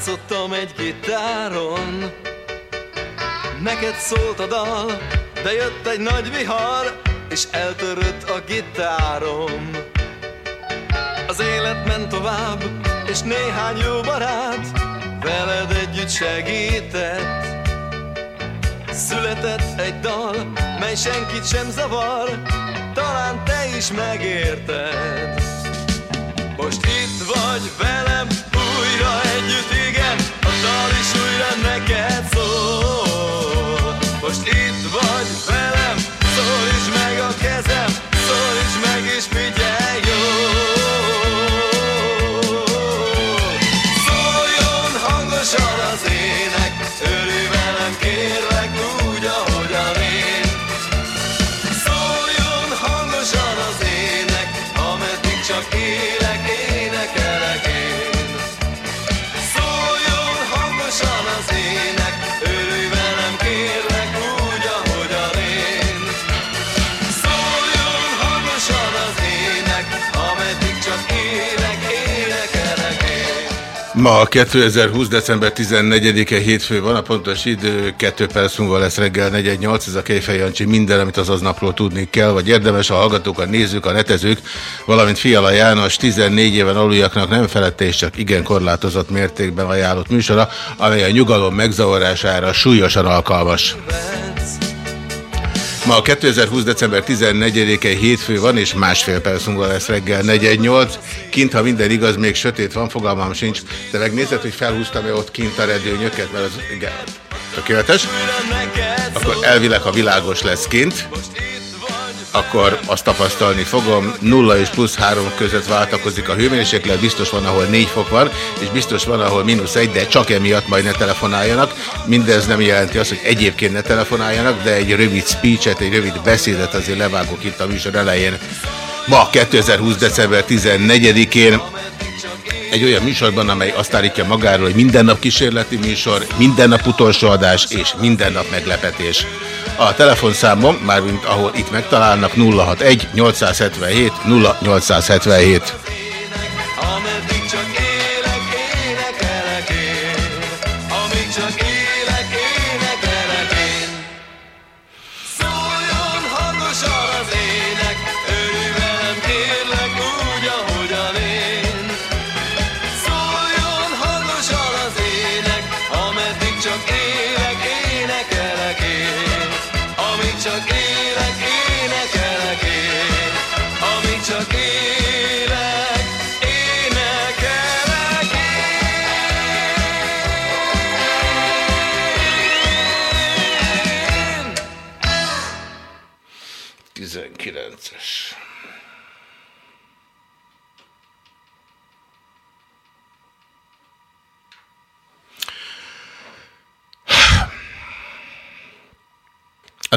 Játszottam egy gitáron. Neked szólt a dal, de jött egy nagy vihar, és eltörött a gitárom. Az élet ment tovább, és néhány jó barát veled együtt segített. Született egy dal, mely senkit sem zavar, talán te is megérted. Most itt vagy velem, újra együtt, igen, a dal is újra neked szól. Most itt vagy velem, Ma 2020. december 14-e hétfő van, a pontos idő 2 perc múlva lesz reggel 418, ez a Kejfej Jancsi, minden, amit az aznapról tudni kell, vagy érdemes a hallgatók, a nézők, a netezők, valamint Fiala János 14 éven aluljaknak nem felette és csak igen korlátozott mértékben ajánlott műsora, amely a nyugalom megzavarására súlyosan alkalmas. Ma 2020. december 14-e hétfő van, és másfél perc múlva lesz reggel 418. Kint, ha minden igaz, még sötét van, fogalmam sincs. De megnézed, hogy felhúztam-e ott kint a redőnyöket, mert az igen, tökéletes. Akkor elvileg, ha világos lesz kint, akkor azt tapasztalni fogom, 0 és plusz 3 között váltakozik a hőmérséklet, biztos van, ahol 4 fok van, és biztos van, ahol mínusz 1, de csak emiatt majd ne telefonáljanak. Mindez nem jelenti azt, hogy egyébként ne telefonáljanak, de egy rövid speechet, egy rövid beszédet azért levágok itt a műsor elején. Ma 2020. december 14-én egy olyan műsorban, amely azt állítja magáról, hogy minden nap kísérleti műsor, minden nap utolsó adás és minden nap meglepetés. A telefonszámom, mármint ahol itt megtalálnak 061 877 0877.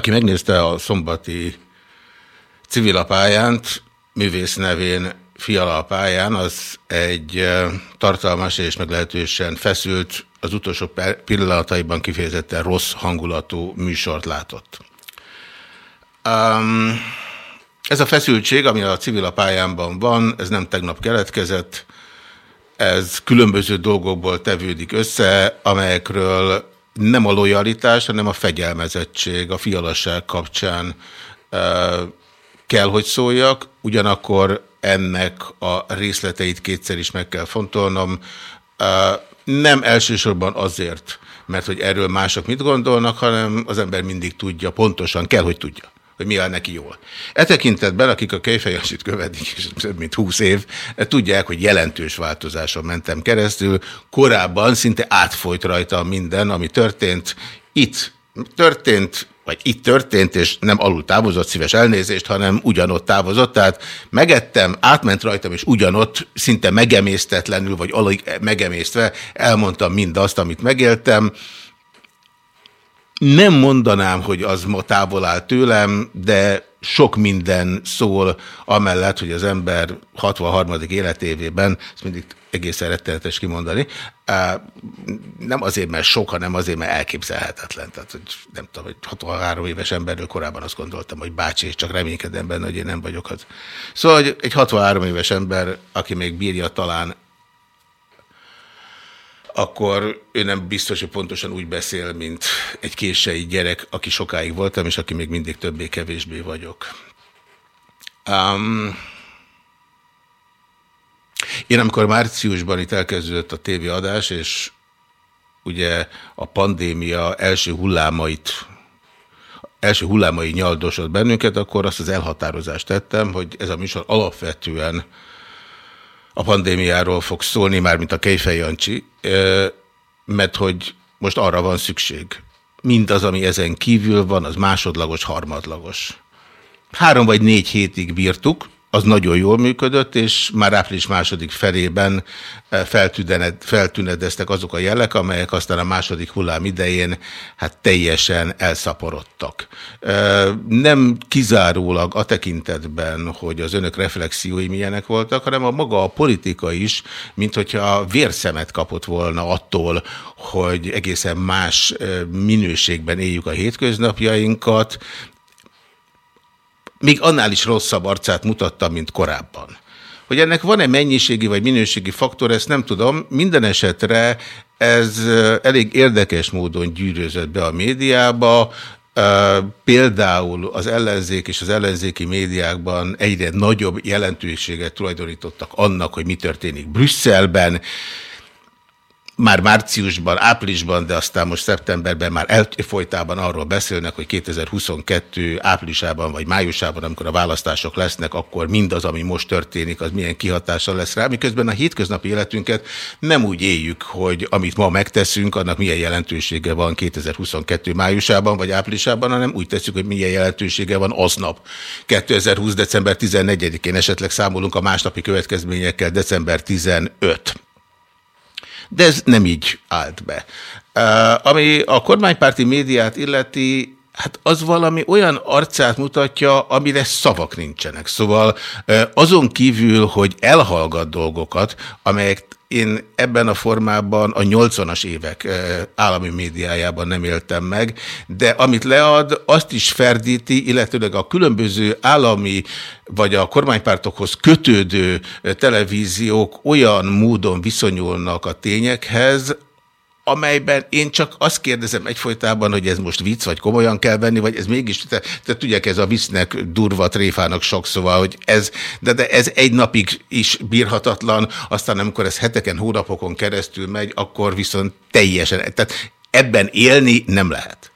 Aki megnézte a szombati civilapályánt, művész nevén Fiala az egy tartalmas és meglehetősen feszült, az utolsó pillanataiban kifejezetten rossz hangulatú műsort látott. Um, ez a feszültség, ami a civil van, ez nem tegnap keletkezett, ez különböző dolgokból tevődik össze, amelyekről nem a lojalitás, hanem a fegyelmezettség, a fialasság kapcsán kell, hogy szóljak, ugyanakkor ennek a részleteit kétszer is meg kell fontolnom. Nem elsősorban azért, mert hogy erről mások mit gondolnak, hanem az ember mindig tudja, pontosan kell, hogy tudja hogy mi áll neki jól. E tekintetben, akik a kejfejasit követik, és több mint 20 év, tudják, hogy jelentős változáson mentem keresztül. Korábban szinte átfolyt rajta minden, ami történt. Itt történt, vagy itt történt, és nem alul távozott, szíves elnézést, hanem ugyanott távozott, tehát megettem, átment rajtam, és ugyanott, szinte megemésztetlenül, vagy alig megemésztve elmondtam mindazt, amit megéltem, nem mondanám, hogy az ma távol áll tőlem, de sok minden szól amellett, hogy az ember 63. életévében, ezt mindig egészen rettenetes kimondani, nem azért, mert sok, hanem azért, mert elképzelhetetlen. Tehát, hogy nem tudom, hogy 63 éves emberről korábban azt gondoltam, hogy bácsi, és csak reménykedem benne, hogy én nem vagyok az. Szóval, hogy egy 63 éves ember, aki még bírja talán akkor ő nem biztos, hogy pontosan úgy beszél, mint egy kései gyerek, aki sokáig voltam, és aki még mindig többé-kevésbé vagyok. Um, én amikor márciusban itt elkezdődött a tévéadás, és ugye a pandémia első hullámait első hullámai nyaldosott bennünket, akkor azt az elhatározást tettem, hogy ez a műsor alapvetően a pandémiáról fog szólni, már mint a Kejfej Jancsi, mert hogy most arra van szükség. Mindaz, ami ezen kívül van, az másodlagos, harmadlagos. Három vagy négy hétig bírtuk, az nagyon jól működött, és már április második felében eh, feltűnedeztek azok a jelek, amelyek aztán a második hullám idején hát teljesen elszaporodtak. Eh, nem kizárólag a tekintetben, hogy az önök reflexiói milyenek voltak, hanem a maga a politika is, mint hogyha vérszemet kapott volna attól, hogy egészen más eh, minőségben éljük a hétköznapjainkat, még annál is rosszabb arcát mutatta, mint korábban. Hogy ennek van-e mennyiségi vagy minőségi faktor, ezt nem tudom. Minden esetre ez elég érdekes módon gyűrözött be a médiába, Például az ellenzék és az ellenzéki médiákban egyre nagyobb jelentőséget tulajdonítottak annak, hogy mi történik Brüsszelben, már márciusban, áprilisban, de aztán most szeptemberben már elfolytában arról beszélnek, hogy 2022 áprilisában vagy májusában, amikor a választások lesznek, akkor mindaz, ami most történik, az milyen kihatással lesz rá, miközben a hétköznapi életünket nem úgy éljük, hogy amit ma megteszünk, annak milyen jelentősége van 2022 májusában vagy áprilisában, hanem úgy tesszük, hogy milyen jelentősége van aznap. 2020. december 14-én esetleg számolunk a másnapi következményekkel december 15 de ez nem így állt be. Uh, ami a kormánypárti médiát illeti, hát az valami olyan arcát mutatja, amire szavak nincsenek. Szóval azon kívül, hogy elhallgat dolgokat, amelyek én ebben a formában a 80-as évek állami médiájában nem éltem meg, de amit lead, azt is ferdíti, illetőleg a különböző állami vagy a kormánypártokhoz kötődő televíziók olyan módon viszonyulnak a tényekhez, amelyben én csak azt kérdezem egyfolytában, hogy ez most vicc, vagy komolyan kell venni, vagy ez mégis, te, te tudják, ez a visznek durva tréfának sok, szóval, hogy ez, de, de ez egy napig is bírhatatlan, aztán amikor ez heteken, hónapokon keresztül megy, akkor viszont teljesen, tehát ebben élni nem lehet.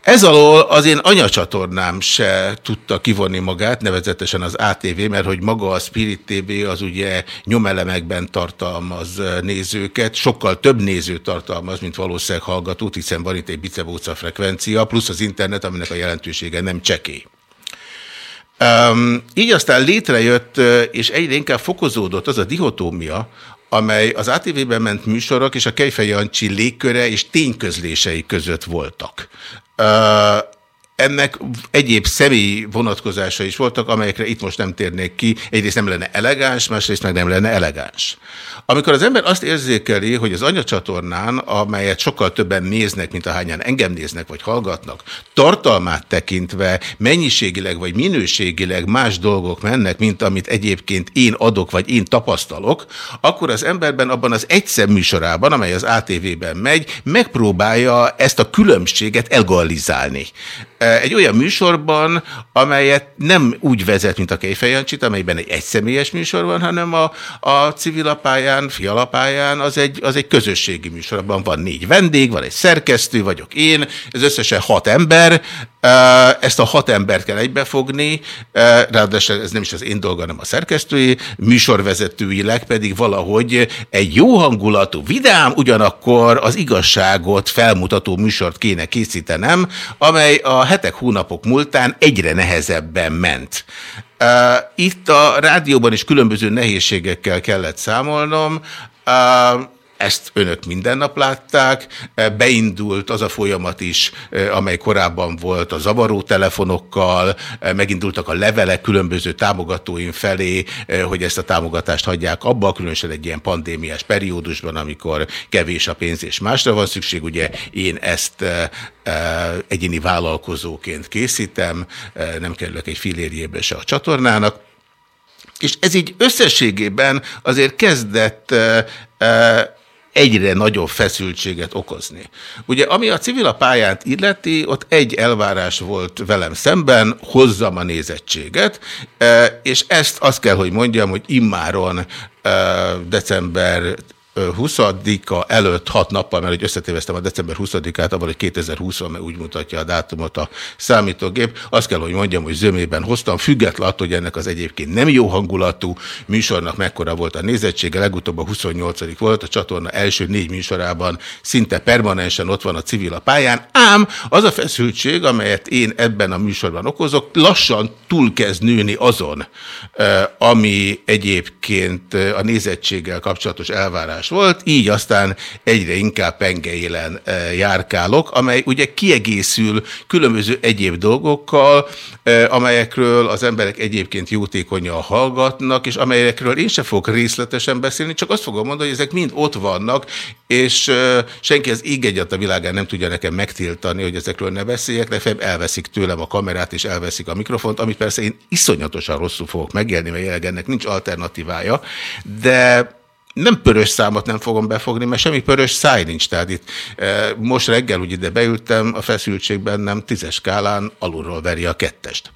Ez alól az én anyacsatornám se tudta kivonni magát, nevezetesen az ATV, mert hogy maga a Spirit TV az ugye nyomelemekben tartalmaz nézőket, sokkal több néző tartalmaz, mint valószínűleg hallgatót, hiszen van itt egy bicebóca frekvencia, plusz az internet, aminek a jelentősége nem csekély. Um, így aztán létrejött, és egyre inkább fokozódott az a dihotómia, amely az ATV-ben ment műsorok és a Kejfej Jancsi légköre és tényközlései között voltak. Ennek egyéb személyi vonatkozása is voltak, amelyekre itt most nem térnék ki. Egyrészt nem lenne elegáns, másrészt meg nem lenne elegáns. Amikor az ember azt érzékeli, hogy az anyacsatornán, amelyet sokkal többen néznek, mint ahányan engem néznek vagy hallgatnak, tartalmát tekintve mennyiségileg vagy minőségileg más dolgok mennek, mint amit egyébként én adok vagy én tapasztalok, akkor az emberben abban az egyszer műsorában, amely az ATV-ben megy, megpróbálja ezt a különbséget egalizálni. Egy olyan műsorban, amelyet nem úgy vezet, mint a Kejfej Jancsit, amelyben egy egyszemélyes műsor van, hanem a, a civilapályán, fialapályán az egy, az egy közösségi műsor. Abban van négy vendég, van egy szerkesztő, vagyok én, ez összesen hat ember, ezt a hat embert kell egybefogni, ráadásul ez nem is az én dolga, hanem a szerkesztői, műsorvezetőileg pedig valahogy egy jó hangulatú, vidám, ugyanakkor az igazságot felmutató műsort kéne készítenem, amely a hetek, hónapok múltán egyre nehezebben ment. Itt a rádióban is különböző nehézségekkel kellett számolnom, ezt önök minden nap látták. Beindult az a folyamat is, amely korábban volt a zavaró telefonokkal, megindultak a levelek különböző támogatóim felé, hogy ezt a támogatást hagyják abba, különösen egy ilyen pandémiás periódusban, amikor kevés a pénz és másra van szükség. Ugye én ezt egyéni vállalkozóként készítem, nem kerülök egy filérjébe se a csatornának, és ez így összességében azért kezdett egyre nagyobb feszültséget okozni. Ugye, ami a civil a pályát illeti, ott egy elvárás volt velem szemben, hozzam a nézettséget, e, és ezt azt kell, hogy mondjam, hogy immáron e, december 20-a előtt hat nappal, mert hogy összetéveztem a december 20-át, abban, hogy 2020 mert úgy mutatja a dátumot a számítógép. Azt kell, hogy mondjam, hogy zömében hoztam, független attól, hogy ennek az egyébként nem jó hangulatú műsornak mekkora volt a nézettsége, legutóbb a 28 volt, a csatorna első négy műsorában szinte permanensen ott van a civil a pályán, ám az a feszültség, amelyet én ebben a műsorban okozok, lassan túl kezd nőni azon, ami egyébként a nézettséggel kapcsolatos elvárás volt, így aztán egyre inkább pengeélen e, járkálok, amely ugye kiegészül különböző egyéb dolgokkal, e, amelyekről az emberek egyébként jótékonyan hallgatnak, és amelyekről én sem fogok részletesen beszélni, csak azt fogom mondani, hogy ezek mind ott vannak, és e, senki az ég egyat a világán nem tudja nekem megtiltani, hogy ezekről ne beszéljek, legfeljebb elveszik tőlem a kamerát, és elveszik a mikrofont, amit persze én iszonyatosan rosszul fogok megélni, mert jelenleg ennek nincs alternatívája, de nem pörös számot nem fogom befogni, mert semmi pörös száj nincs. Tehát itt e, most reggel, hogy ide beültem, a feszültségben nem tízes skálán alulról veri a kettest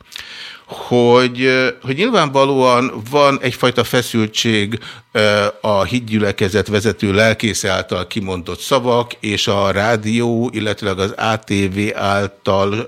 hogy, hogy nyilvánvalóan van egyfajta feszültség a hídgyülekezet vezető lelkész által kimondott szavak, és a rádió, illetőleg az ATV által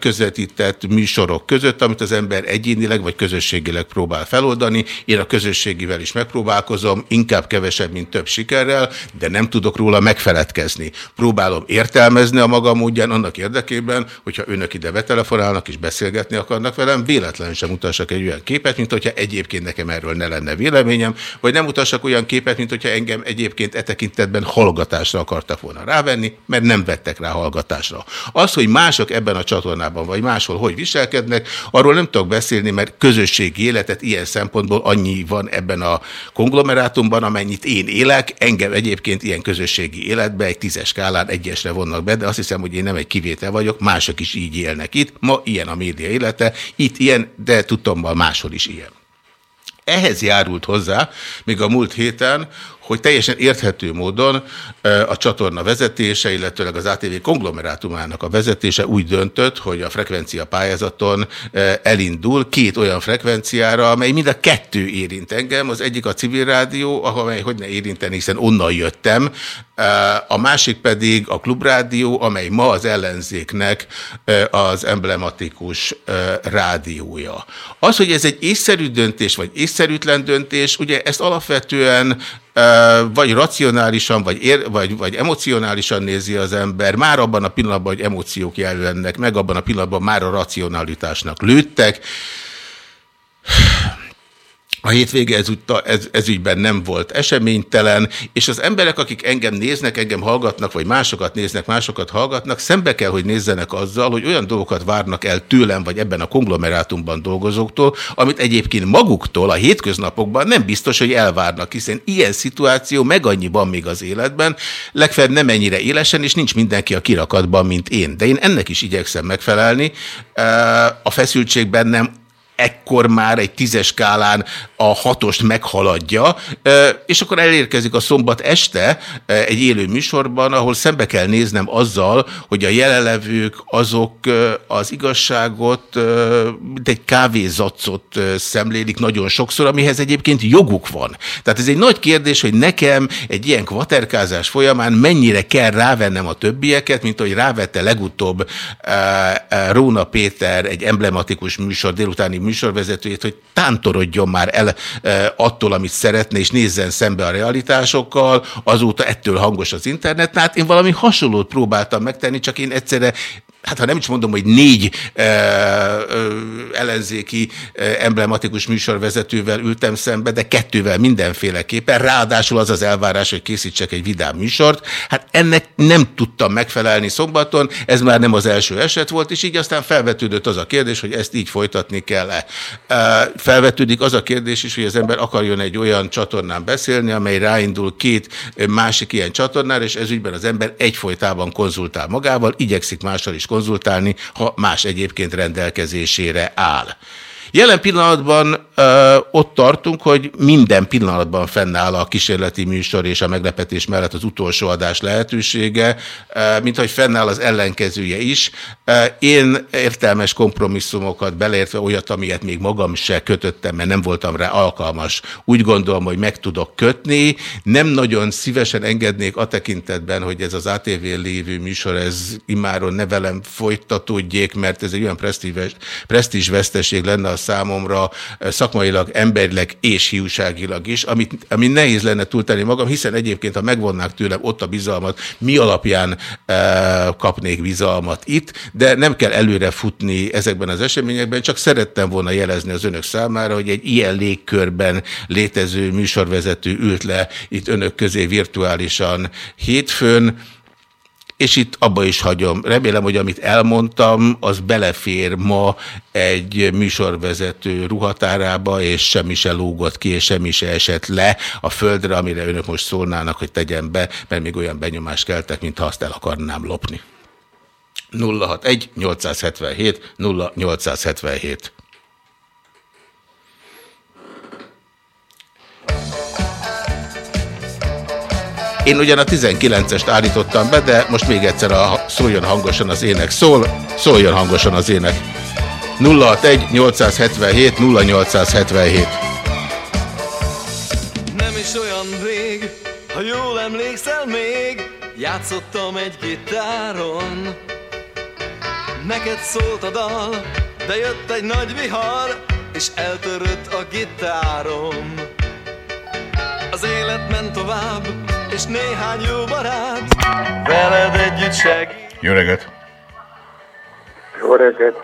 közvetített műsorok között, amit az ember egyénileg vagy közösségileg próbál feloldani. Én a közösségivel is megpróbálkozom, inkább kevesebb, mint több sikerrel, de nem tudok róla megfeledkezni. Próbálom értelmezni a magam módján annak érdekében, hogyha önök ide betelefonálnak és beszélgetni akarnak velem, véletlenül sem mutassak egy olyan képet, mint hogyha egyébként nekem erről ne lenne véleményem, vagy nem mutassak olyan képet, mint hogyha engem egyébként e tekintetben hallgatásra akartak volna rávenni, mert nem vettek rá hallgatásra. Az, hogy mások ebben a csatornában, vagy máshol hogy viselkednek, arról nem tudok beszélni, mert közösségi életet ilyen szempontból annyi van ebben a konglomerátumban, amennyit én élek, engem egyébként ilyen közösségi életbe egy tízes skálán egyesre vonnak be, de azt hiszem, hogy én nem egy kivétel vagyok, mások is így élnek itt. Ma ilyen a média élete, itt ilyen, de tudtommal máshol is ilyen. Ehhez járult hozzá, még a múlt héten, hogy teljesen érthető módon a csatorna vezetése, illetőleg az ATV konglomerátumának a vezetése úgy döntött, hogy a frekvencia pályázaton elindul két olyan frekvenciára, amely mind a kettő érint engem. Az egyik a civil rádió, amely hogy ne érinteni, hiszen onnan jöttem. A másik pedig a klubrádió, amely ma az ellenzéknek az emblematikus rádiója. Az, hogy ez egy észszerű döntés, vagy észszerűtlen döntés, ugye ezt alapvetően vagy racionálisan, vagy, ér, vagy, vagy emocionálisan nézi az ember, már abban a pillanatban, hogy emóciók jelennek meg, abban a pillanatban már a racionalitásnak lőttek. A hétvége ez, ez, ez ügyben nem volt eseménytelen, és az emberek, akik engem néznek, engem hallgatnak, vagy másokat néznek, másokat hallgatnak, szembe kell, hogy nézzenek azzal, hogy olyan dolgokat várnak el tőlem, vagy ebben a konglomerátumban dolgozóktól, amit egyébként maguktól a hétköznapokban nem biztos, hogy elvárnak, hiszen ilyen szituáció meg annyi van még az életben, legfeljebb nem ennyire élesen, és nincs mindenki a kirakatban, mint én. De én ennek is igyekszem megfelelni. A feszültségben nem ekkor már egy tízes skálán a hatost meghaladja, és akkor elérkezik a szombat este egy élő műsorban, ahol szembe kell néznem azzal, hogy a jelenlevők azok az igazságot, mint egy kávézacot szemlélik nagyon sokszor, amihez egyébként joguk van. Tehát ez egy nagy kérdés, hogy nekem egy ilyen kvaterkázás folyamán mennyire kell rávennem a többieket, mint hogy rávette legutóbb Róna Péter egy emblematikus műsor, délutáni műsorvezetőjét, hogy tántorodjon már el attól, amit szeretne, és nézzen szembe a realitásokkal, azóta ettől hangos az internet. Hát én valami hasonlót próbáltam megtenni, csak én egyszerre hát ha nem is mondom, hogy négy ö, ö, ellenzéki ö, emblematikus műsorvezetővel ültem szembe, de kettővel mindenféleképpen. Ráadásul az az elvárás, hogy készítsek egy vidám műsort. Hát ennek nem tudtam megfelelni szombaton, ez már nem az első eset volt, és így aztán felvetődött az a kérdés, hogy ezt így folytatni kell-e. Felvetődik az a kérdés is, hogy az ember akarjon egy olyan csatornán beszélni, amely ráindul két másik ilyen csatornára, és ezügyben az ember egyfolytában konzultál magával, igyekszik mással is konzultálni, ha más egyébként rendelkezésére áll. Jelen pillanatban ö, ott tartunk, hogy minden pillanatban fennáll a kísérleti műsor és a meglepetés mellett az utolsó adás lehetősége, ö, mint hogy fennáll az ellenkezője is. Ö, én értelmes kompromisszumokat beleértve olyat, amilyet még magam se kötöttem, mert nem voltam rá alkalmas. Úgy gondolom, hogy meg tudok kötni. Nem nagyon szívesen engednék a tekintetben, hogy ez az ATV lévő műsor, ez immáron ne velem folytatódjék, mert ez egy olyan presztízs veszteség lenne a számomra eh, szakmailag, emberileg és hiúságilag is, amit, ami nehéz lenne túltenni magam, hiszen egyébként, ha megvonnák tőlem ott a bizalmat, mi alapján e, kapnék bizalmat itt, de nem kell előre futni ezekben az eseményekben, csak szerettem volna jelezni az önök számára, hogy egy ilyen légkörben létező műsorvezető ült le itt önök közé virtuálisan hétfőn, és itt abba is hagyom. Remélem, hogy amit elmondtam, az belefér ma egy műsorvezető ruhatárába, és semmi se lógott ki, és semmi se esett le a földre, amire önök most szólnának, hogy tegyen be, mert még olyan benyomást keltek, mintha azt el akarnám lopni. 061 877 0877 Én ugyan a 19-est állítottam be, de most még egyszer a szóljon hangosan az ének szól, szóljon hangosan az ének. 061 877 0877 Nem is olyan rég, ha jól emlékszel még, játszottam egy gitáron. Neked szólt a dal, de jött egy nagy vihar, és eltörött a gitárom. Az élet ment tovább, és néhány jó barát veled együtt segít. Jó reggelt! Jó reggelt!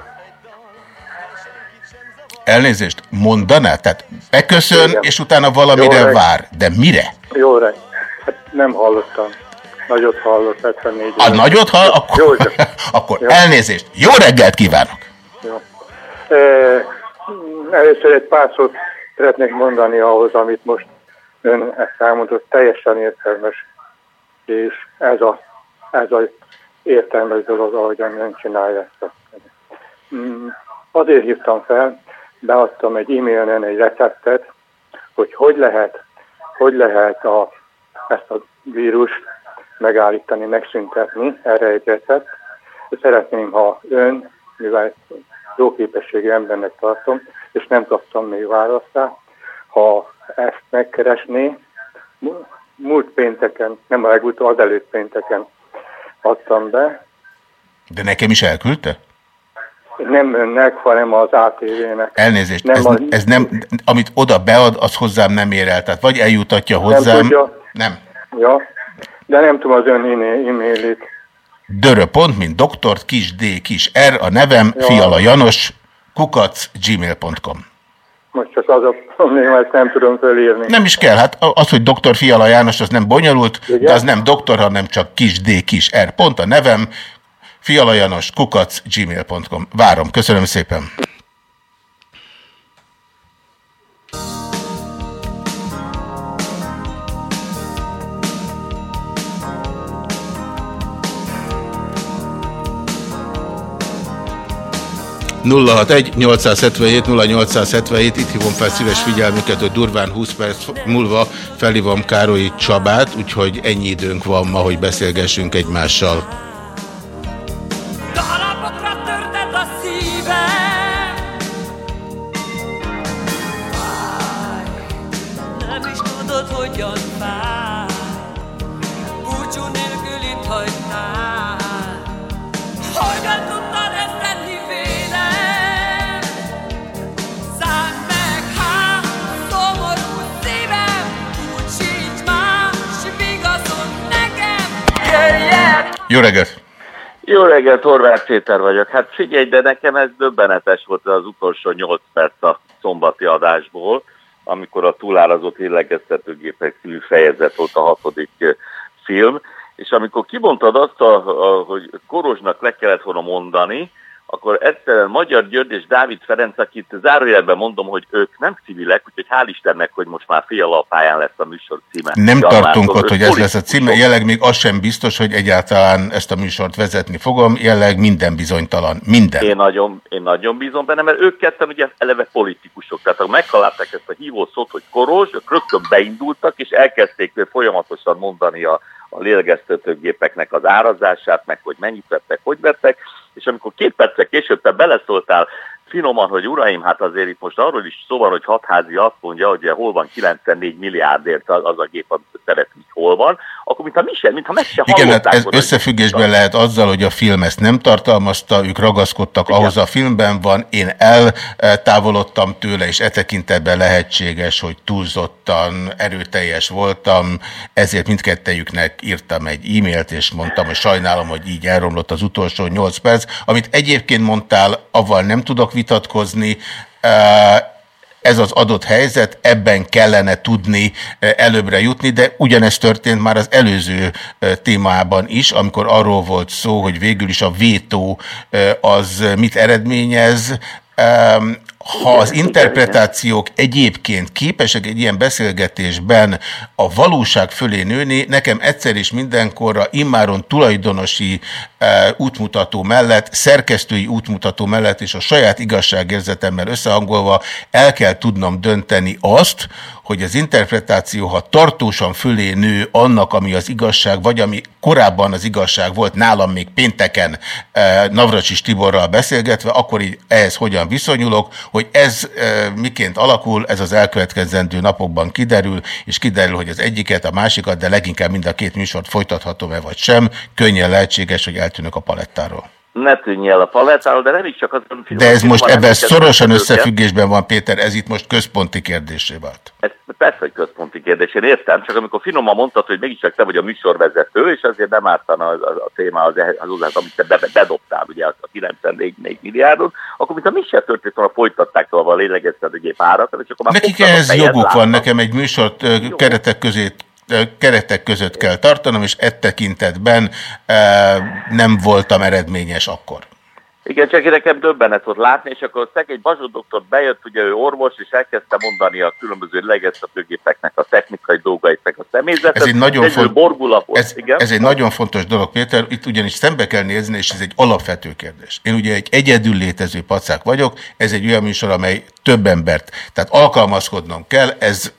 Elnézést, mondaná? Tehát beköszön, Igen. és utána valamire Jó vár. De mire? Jó reggelt! Hát nem hallottam. Nagyot hallott, 74 A nagyot hall, Jó, akkor, csak. akkor Jó. elnézést. Jó reggelt kívánok! Jó. E, először egy pár szót szeretnék mondani ahhoz, amit most ön ezt elmondott, teljesen értelmes, és ez a, ez a értelmes dolog, ahogyan ön csinálja ezt. Mm, azért hívtam fel, beadtam egy e-mailen egy receptet, hogy hogy lehet, hogy lehet a, ezt a vírust megállítani, megszüntetni, erre egy recept. Szeretném, ha ön, mivel jó képességű embernek tartom, és nem kaptam még választ ha ezt megkeresné, mu- múlt pénteken, nem a legutóbb, az előtt pénteken adtam be, De nekem is elküldte? nem önnek, hanem az ATV-nek. Elnézést, Nem ez, a- ez nem, amit oda bead, az hozzám nem ér el. Tehát vagy eljutatja hozzám, tudja. nem. Ja, de nem tudom az ön e- e-mailit. Dörö pont, mint doktort, kis D, kis R, a nevem, Ja. Fiala Janos, kukac, gmail.com. Most csak az a probléma, ezt nem tudom fölírni. Nem is kell, hát az, hogy doktor Fiala János, az nem bonyolult, Igen? de az nem doktor, hanem csak kis D, kis R. Pont a nevem, Fiala Janos, kukac, gmail.com. Várom, köszönöm szépen. 061 877 0877 itt hívom fel szíves figyelmüket, hogy durván 20 perc múlva felhívom Károlyi Csabát, úgyhogy ennyi időnk van ma, hogy beszélgessünk egymással. Jó reggelt, Horváth Péter vagyok. Hát figyelj, de nekem ez döbbenetes volt az utolsó 8 perc a szombati adásból, amikor a túlárazott illegeztetőgépek című fejezet volt a hatodik eh, film, és amikor kibontad azt, a, a, hogy Korosnak le kellett volna mondani, akkor egyszerűen Magyar György és Dávid Ferenc, akit zárójelben mondom, hogy ők nem civilek, úgyhogy hál' Istennek, hogy most már fialapályán lesz a műsor címe. Nem Jan tartunk ott, hogy ez lesz a címe, jelenleg még az sem biztos, hogy egyáltalán ezt a műsort vezetni fogom, jelenleg minden bizonytalan, minden. Én nagyon, én nagyon bízom benne, mert ők ketten ugye eleve politikusok. Tehát ha megtalálták ezt a hívó szót, hogy koros, ők rögtön beindultak, és elkezdték folyamatosan mondani a, a lélegeztetőgépeknek az árazását, meg hogy mennyit vettek, hogy vettek, és amikor két perccel később te beleszóltál finoman, hogy uraim, hát azért itt most arról is szó van, hogy hatházi azt mondja, hogy hol van 94 milliárdért az, az a gép, amit szeretnék, hol van, akkor mintha mi sem, mintha meg se Igen, hát ez hogy- összefüggésben lehet azzal, hogy a film ezt nem tartalmazta, ők ragaszkodtak Igen. ahhoz a filmben van, én eltávolodtam tőle, és e tekintetben lehetséges, hogy túlzottan erőteljes voltam, ezért mindkettejüknek írtam egy e-mailt, és mondtam, hogy sajnálom, hogy így elromlott az utolsó 8 perc. Amit egyébként mondtál, avval nem tudok vitatkozni, ez az adott helyzet, ebben kellene tudni előbbre jutni, de ugyanezt történt már az előző témában is, amikor arról volt szó, hogy végül is a vétó az mit eredményez. Ha az interpretációk egyébként képesek egy ilyen beszélgetésben a valóság fölé nőni, nekem egyszer is mindenkorra immáron tulajdonosi e, útmutató mellett, szerkesztői útmutató mellett és a saját igazságérzetemmel összehangolva el kell tudnom dönteni azt, hogy az interpretáció, ha tartósan fölé nő annak, ami az igazság, vagy ami korábban az igazság volt, nálam még pénteken eh, Navracsis Tiborral beszélgetve, akkor így ehhez hogyan viszonyulok, hogy ez eh, miként alakul, ez az elkövetkezendő napokban kiderül, és kiderül, hogy az egyiket, a másikat, de leginkább mind a két műsort folytathatom-e vagy sem, könnyen lehetséges, hogy eltűnök a palettáról. Ne tűnj el a palettáról, de nem is csak az... De ez most ebben szorosan összefüggésben van, Péter, ez itt most központi kérdésé vált. Ez persze, hogy központi kérdés, én értem, csak amikor finoman mondtad, hogy mégiscsak te vagy a műsorvezető, és azért nem ártana az, az, a téma az, az, az amit te be, bedobtál, ugye a 94 milliárdot, akkor mintha mi se történt volna, folytatták tovább a lélegeztetőgép árat, és akkor már Nekik a ehhez joguk van, nekem egy műsort ö, keretek közé keretek között kell tartanom, és e tekintetben nem voltam eredményes akkor. Igen, csak én nekem döbbenet volt látni, és akkor szegény Bazsó doktor bejött, ugye ő orvos, és elkezdte mondani a különböző legesztetőgépeknek a technikai dolgait, meg a személyzetet. Ez egy nagyon, font, ez, igen. ez egy nagyon fontos dolog, Péter. Itt ugyanis szembe kell nézni, és ez egy alapvető kérdés. Én ugye egy egyedül létező pacák vagyok, ez egy olyan műsor, amely több embert, tehát alkalmazkodnom kell, ez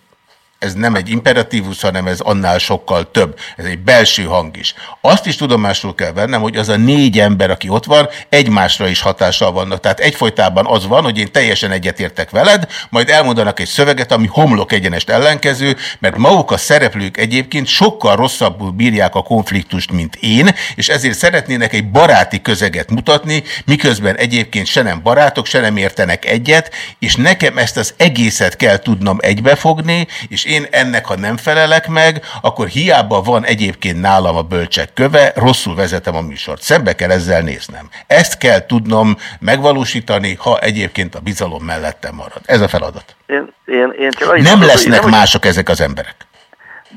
ez nem egy imperatívus, hanem ez annál sokkal több. Ez egy belső hang is. Azt is tudomásul kell vennem, hogy az a négy ember, aki ott van, egymásra is hatással vannak. Tehát egyfolytában az van, hogy én teljesen egyetértek veled, majd elmondanak egy szöveget, ami homlok egyenest ellenkező, mert maguk a szereplők egyébként sokkal rosszabbul bírják a konfliktust, mint én, és ezért szeretnének egy baráti közeget mutatni, miközben egyébként se nem barátok, se nem értenek egyet, és nekem ezt az egészet kell tudnom egybefogni, és én ennek, ha nem felelek meg, akkor hiába van egyébként nálam a bölcsek köve, rosszul vezetem a műsort. Szembe kell ezzel néznem. Ezt kell tudnom megvalósítani, ha egyébként a bizalom mellettem marad. Ez a feladat. Én, én, én csak Nem lesznek nem, mások ezek az emberek.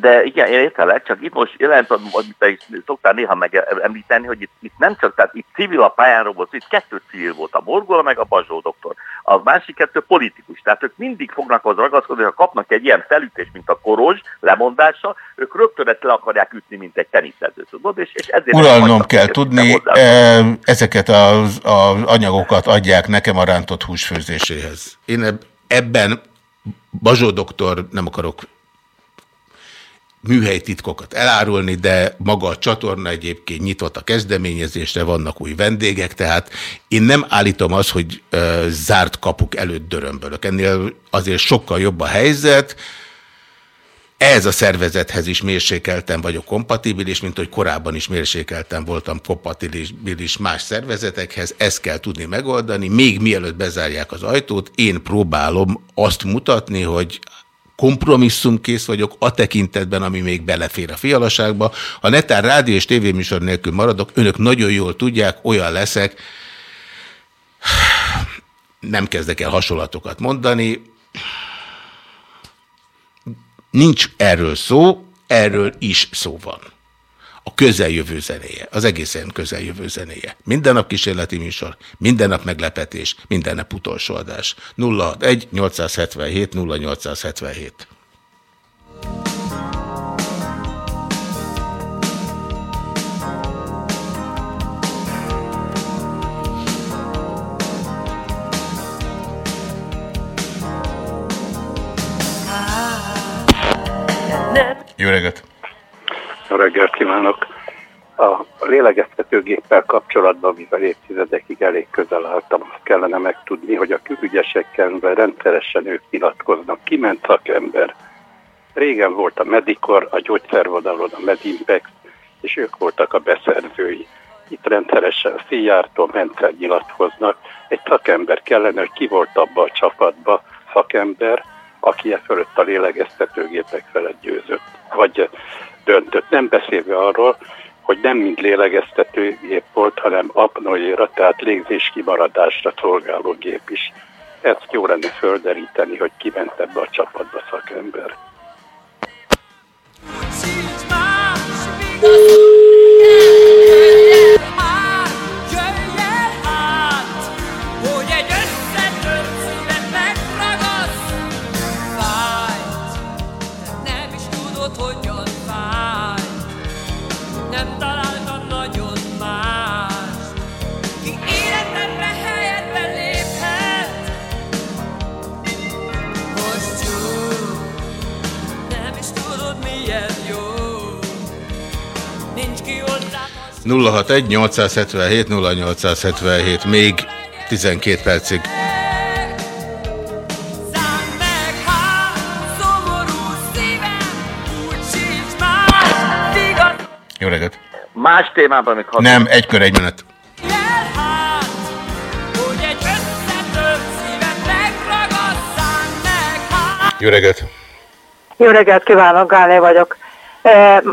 De igen, én értelek, csak itt most jelent, amit te is szoktál néha megemlíteni, hogy itt, itt nem csak, tehát itt civil a pályáról volt, itt kettő civil volt, a Morgola meg a Bazsó doktor. A másik kettő politikus. Tehát ők mindig fognak az ragaszkodni, ha kapnak egy ilyen felütés, mint a korozs lemondása, ők rögtön ezt le akarják ütni, mint egy teniszező, tudod? És, és ezért Uralnom kell tudni, ezeket az, az anyagokat adják nekem a rántott húsfőzéséhez. Én ebben Bazsó doktor nem akarok műhelytitkokat elárulni, de maga a csatorna egyébként nyitott a kezdeményezésre, vannak új vendégek, tehát én nem állítom azt, hogy uh, zárt kapuk előtt dörömbölök. Ennél azért sokkal jobb a helyzet, ehhez a szervezethez is mérsékeltem vagyok kompatibilis, mint hogy korábban is mérsékeltem voltam kompatibilis más szervezetekhez, ezt kell tudni megoldani. Még mielőtt bezárják az ajtót, én próbálom azt mutatni, hogy kompromisszumkész vagyok a tekintetben, ami még belefér a fialaságba. Ha netán rádió és tévéműsor nélkül maradok, önök nagyon jól tudják, olyan leszek, nem kezdek el hasonlatokat mondani, nincs erről szó, erről is szó van a közeljövő zenéje, az egészen közeljövő zenéje. Minden nap kísérleti műsor, minden nap meglepetés, minden nap utolsó adás. 061 877 0877 Jó reggelt! Jó reggelt kívánok! A lélegeztetőgéppel kapcsolatban, mivel évtizedekig elég közel álltam, azt kellene megtudni, hogy a külügyesekkel rendszeresen ők nyilatkoznak. Kiment szakember. Régen volt a Medikor, a gyógyszervonalon a Medimpex, és ők voltak a beszerzői. Itt rendszeresen Szijjártó, Mentszer nyilatkoznak. Egy szakember kellene, hogy ki volt abba a csapatba, szakember, aki e fölött a lélegeztetőgépek felett győzött. Vagy döntött, nem beszélve arról, hogy nem mind lélegeztető gép volt, hanem apnoéra, tehát légzés kimaradásra szolgáló gép is. Ezt jó lenne földeríteni, hogy kiment ebbe a csapatba szakember. Thank. 061 877 0877 még 12 percig. Jó reggelt! Más témában még hatunk. Nem, egy kör, egy menet. Jó reggelt! Jó reggelt kívánok, Gálé vagyok.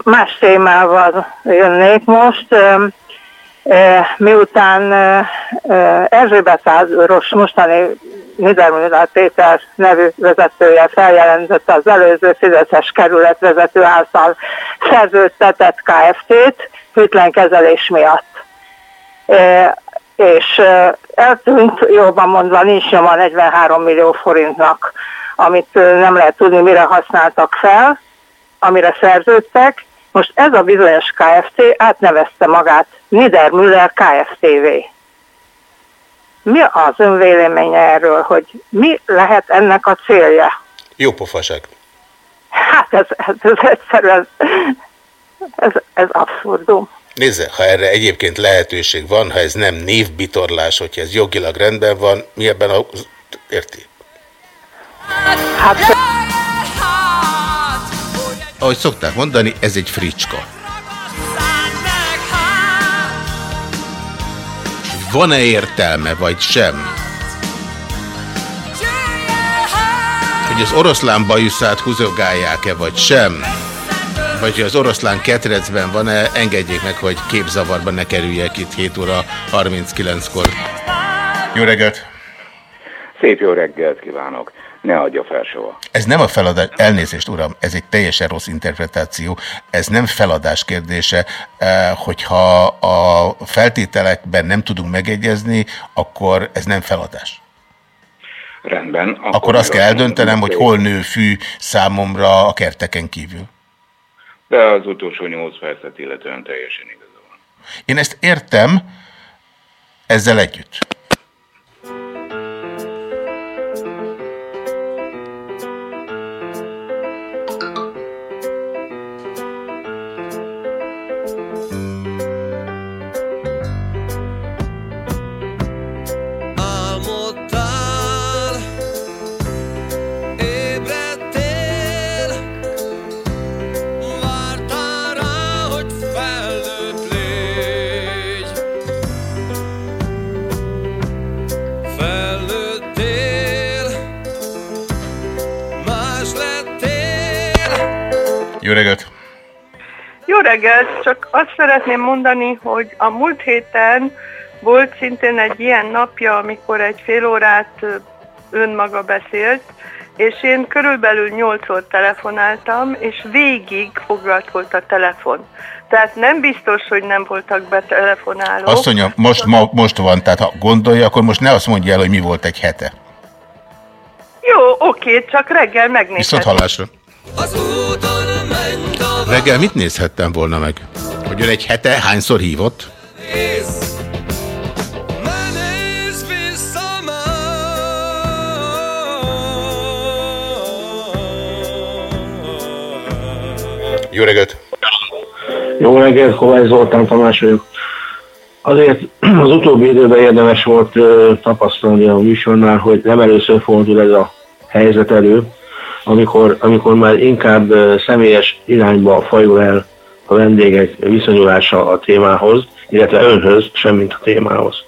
Más témával jönnék most. Miután Erzsébet Ázoros mostani Niedermüller Péter nevű vezetője feljelentette az előző Fideszes kerület vezető által szerződtetett KFT-t hűtlen kezelés miatt. És eltűnt, jobban mondva, nincs nyoma 43 millió forintnak, amit nem lehet tudni, mire használtak fel amire szerződtek, most ez a bizonyos KFT átnevezte magát Niedermüller KFTV. Mi az ön véleménye erről, hogy mi lehet ennek a célja? Jó pofaság. Hát ez, ez, ez egyszerűen, ez, ez abszurdum. Nézze, ha erre egyébként lehetőség van, ha ez nem névbitorlás, hogyha ez jogilag rendben van, mi ebben a... érti? Hát ahogy szokták mondani, ez egy fricska. Van-e értelme, vagy sem? Hogy az oroszlán bajuszát húzogálják-e, vagy sem? Vagy hogy az oroszlán ketrecben van-e, engedjék meg, hogy képzavarban ne kerüljek itt 7 óra 39-kor. Jó reggelt! Szép jó reggelt kívánok! Ne adja fel soha. Ez nem a feladás, elnézést uram, ez egy teljesen rossz interpretáció, ez nem feladás kérdése, eh, hogyha a feltételekben nem tudunk megegyezni, akkor ez nem feladás. Rendben. Akkor, akkor azt kell eldöntenem, hogy hol nő fű számomra a kerteken kívül. De az utolsó nyolc percet illetően teljesen igaza van. Én ezt értem, ezzel együtt. Reggelt, csak azt szeretném mondani, hogy a múlt héten volt szintén egy ilyen napja, amikor egy fél órát önmaga beszélt, és én körülbelül nyolcszor telefonáltam, és végig foglalt volt a telefon. Tehát nem biztos, hogy nem voltak betelefonálók. Azt mondja, most, ma, most van, tehát ha gondolja, akkor most ne azt mondja el, hogy mi volt egy hete. Jó, oké, csak reggel megnézhetem. Viszont hallásra. Reggel mit nézhettem volna meg? Hogy ön egy hete hányszor hívott? Jó reggelt! Jó reggelt, Kovács Zoltán Tamás vagyok. Azért az utóbbi időben érdemes volt ö, tapasztalni a műsornál, hogy nem először fordul ez a helyzet elő, amikor, amikor már inkább személyes irányba fajul el a vendégek viszonyulása a témához, illetve önhöz, semmint a témához.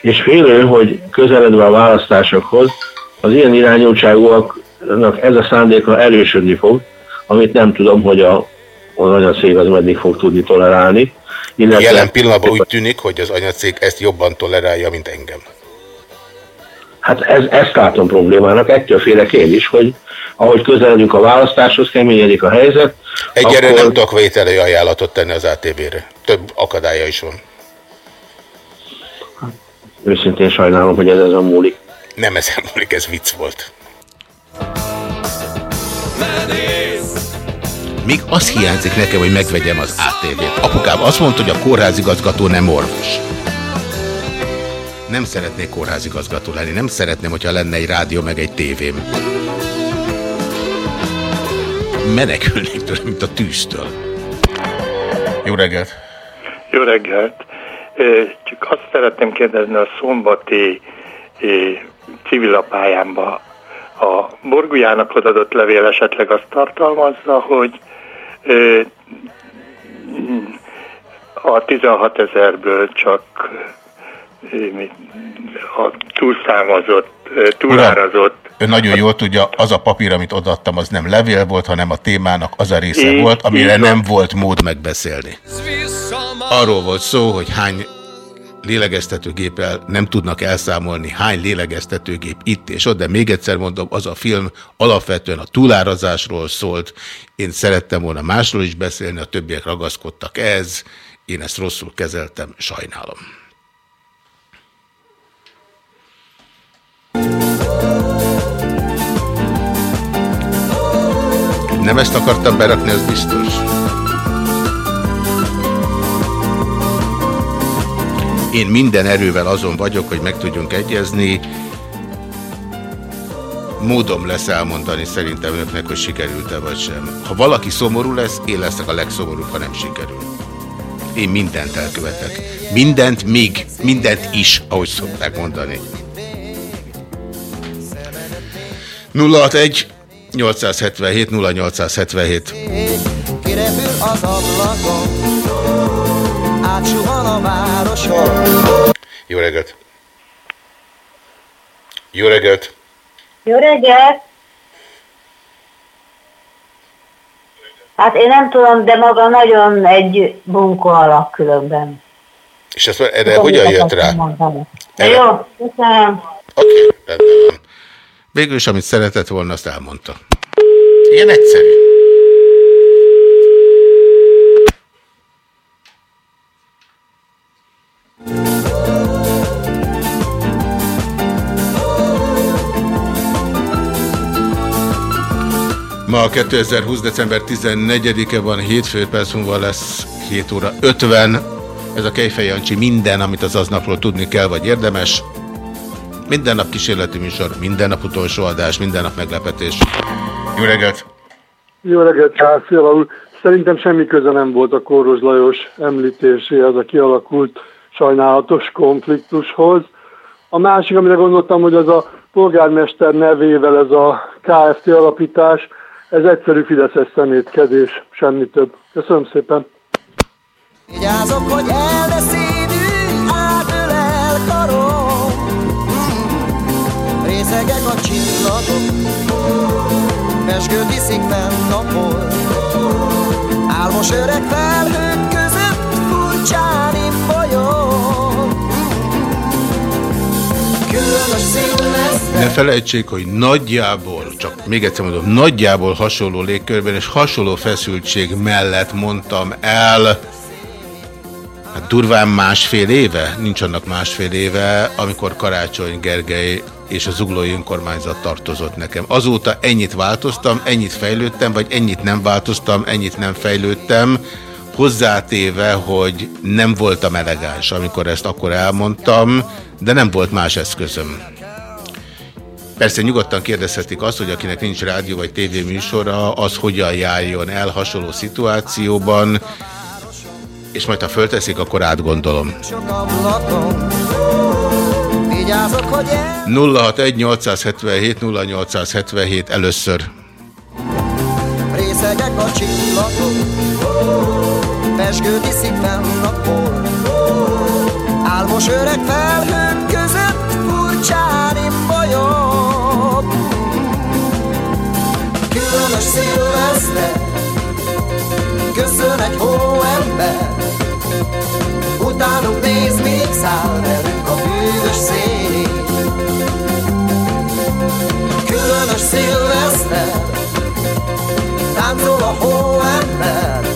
És félő, hogy közeledve a választásokhoz, az ilyen irányultságúaknak ez a szándéka erősödni fog, amit nem tudom, hogy a, az anyacég az meddig fog tudni tolerálni. Illetve, Jelen pillanatban úgy tűnik, hogy az anyacég ezt jobban tolerálja, mint engem. Hát ez, ezt látom problémának, ettől félek én is, hogy ahogy közeledünk a választáshoz, keményedik a helyzet. Egyre akkor... nem tudok vételő ajánlatot tenni az ATB-re. Több akadálya is van. Őszintén sajnálom, hogy ez ezen múlik. Nem ezen múlik, ez vicc volt. Még az hiányzik nekem, hogy megvegyem az ATV-t. Apukám azt mondta, hogy a kórházigazgató nem orvos. Nem szeretnék kórházigazgató lenni. Nem szeretném, hogyha lenne egy rádió meg egy tévém. Menekülnék tőle, mint a tűztől. Jó reggelt! Jó reggelt! Csak azt szeretném kérdezni a szombati civilapályámba a Borgujának odadott levél esetleg azt tartalmazza, hogy a 16 ezerből csak a túlszámozott, túlárazott Ön nagyon jól tudja, az a papír, amit odaadtam, az nem levél volt, hanem a témának az a része Így- volt, amire így nem volt mód megbeszélni. Arról volt szó, hogy hány lélegeztetőgéppel nem tudnak elszámolni, hány lélegeztetőgép itt és ott, de még egyszer mondom, az a film alapvetően a túlárazásról szólt. Én szerettem volna másról is beszélni, a többiek ragaszkodtak ez, én ezt rosszul kezeltem, sajnálom. Nem ezt akartam berakni, az biztos. Én minden erővel azon vagyok, hogy meg tudjunk egyezni. Módom lesz elmondani szerintem önöknek, hogy sikerült-e vagy sem. Ha valaki szomorú lesz, én leszek a legszomorúbb, ha nem sikerül. Én mindent elkövetek. Mindent, még mindent is, ahogy szokták mondani. 061 877 0877 Kirepül az ablakon, átsuhan a városon. Jó reggelt! Jó reggelt! Jó reggelt! Hát én nem tudom, de maga nagyon egy bunkó alak különben. És ezt erre hogyan jött rá? Erre- Jó, köszönöm. Oké, rendben. Végül is, amit szeretett volna, azt elmondta. Ilyen egyszerű. Ma 2020. december 14-e van, hétfő perc múlva lesz 7 óra 50. Ez a Kejfej Jancsi minden, amit az aznapról tudni kell, vagy érdemes. Minden nap kísérleti műsor, minden nap utolsó adás, minden nap meglepetés. Jó reggelt! Jó reggelt, Császéla úr! Szerintem semmi köze nem volt a Kóros Lajos említéséhez a kialakult sajnálatos konfliktushoz. A másik, amire gondoltam, hogy az a polgármester nevével ez a KFT alapítás, ez egyszerű fideszes szemétkedés, semmi több. Köszönöm szépen! Vigyázok, hogy el Részegek a csillagok, pesgőt iszik fenn a hold. Álmos öreg felhők között furcsán Ne felejtsék, hogy nagyjából, csak még egyszer mondom, nagyjából hasonló légkörben és hasonló feszültség mellett mondtam el, hát durván másfél éve, nincs annak másfél éve, amikor Karácsony Gergely és a Zuglói Önkormányzat tartozott nekem. Azóta ennyit változtam, ennyit fejlődtem, vagy ennyit nem változtam, ennyit nem fejlődtem, hozzátéve, hogy nem voltam elegáns, amikor ezt akkor elmondtam, de nem volt más eszközöm. Persze nyugodtan kérdezhetik azt, hogy akinek nincs rádió vagy tévéműsora, az hogyan járjon el hasonló szituációban, és majd ha fölteszik, akkor átgondolom. sok. Vigyázok, hogy el 061 877 0877 először. Részegek a csillagok, pesgőt iszik fenn a hold. Álmos öreg felhők között furcsán imbolyog. Különös szilveszter, köszön egy hóember, utánunk néz, még száll velünk a bűvös szél. Különös szilveszter, táncol a hóember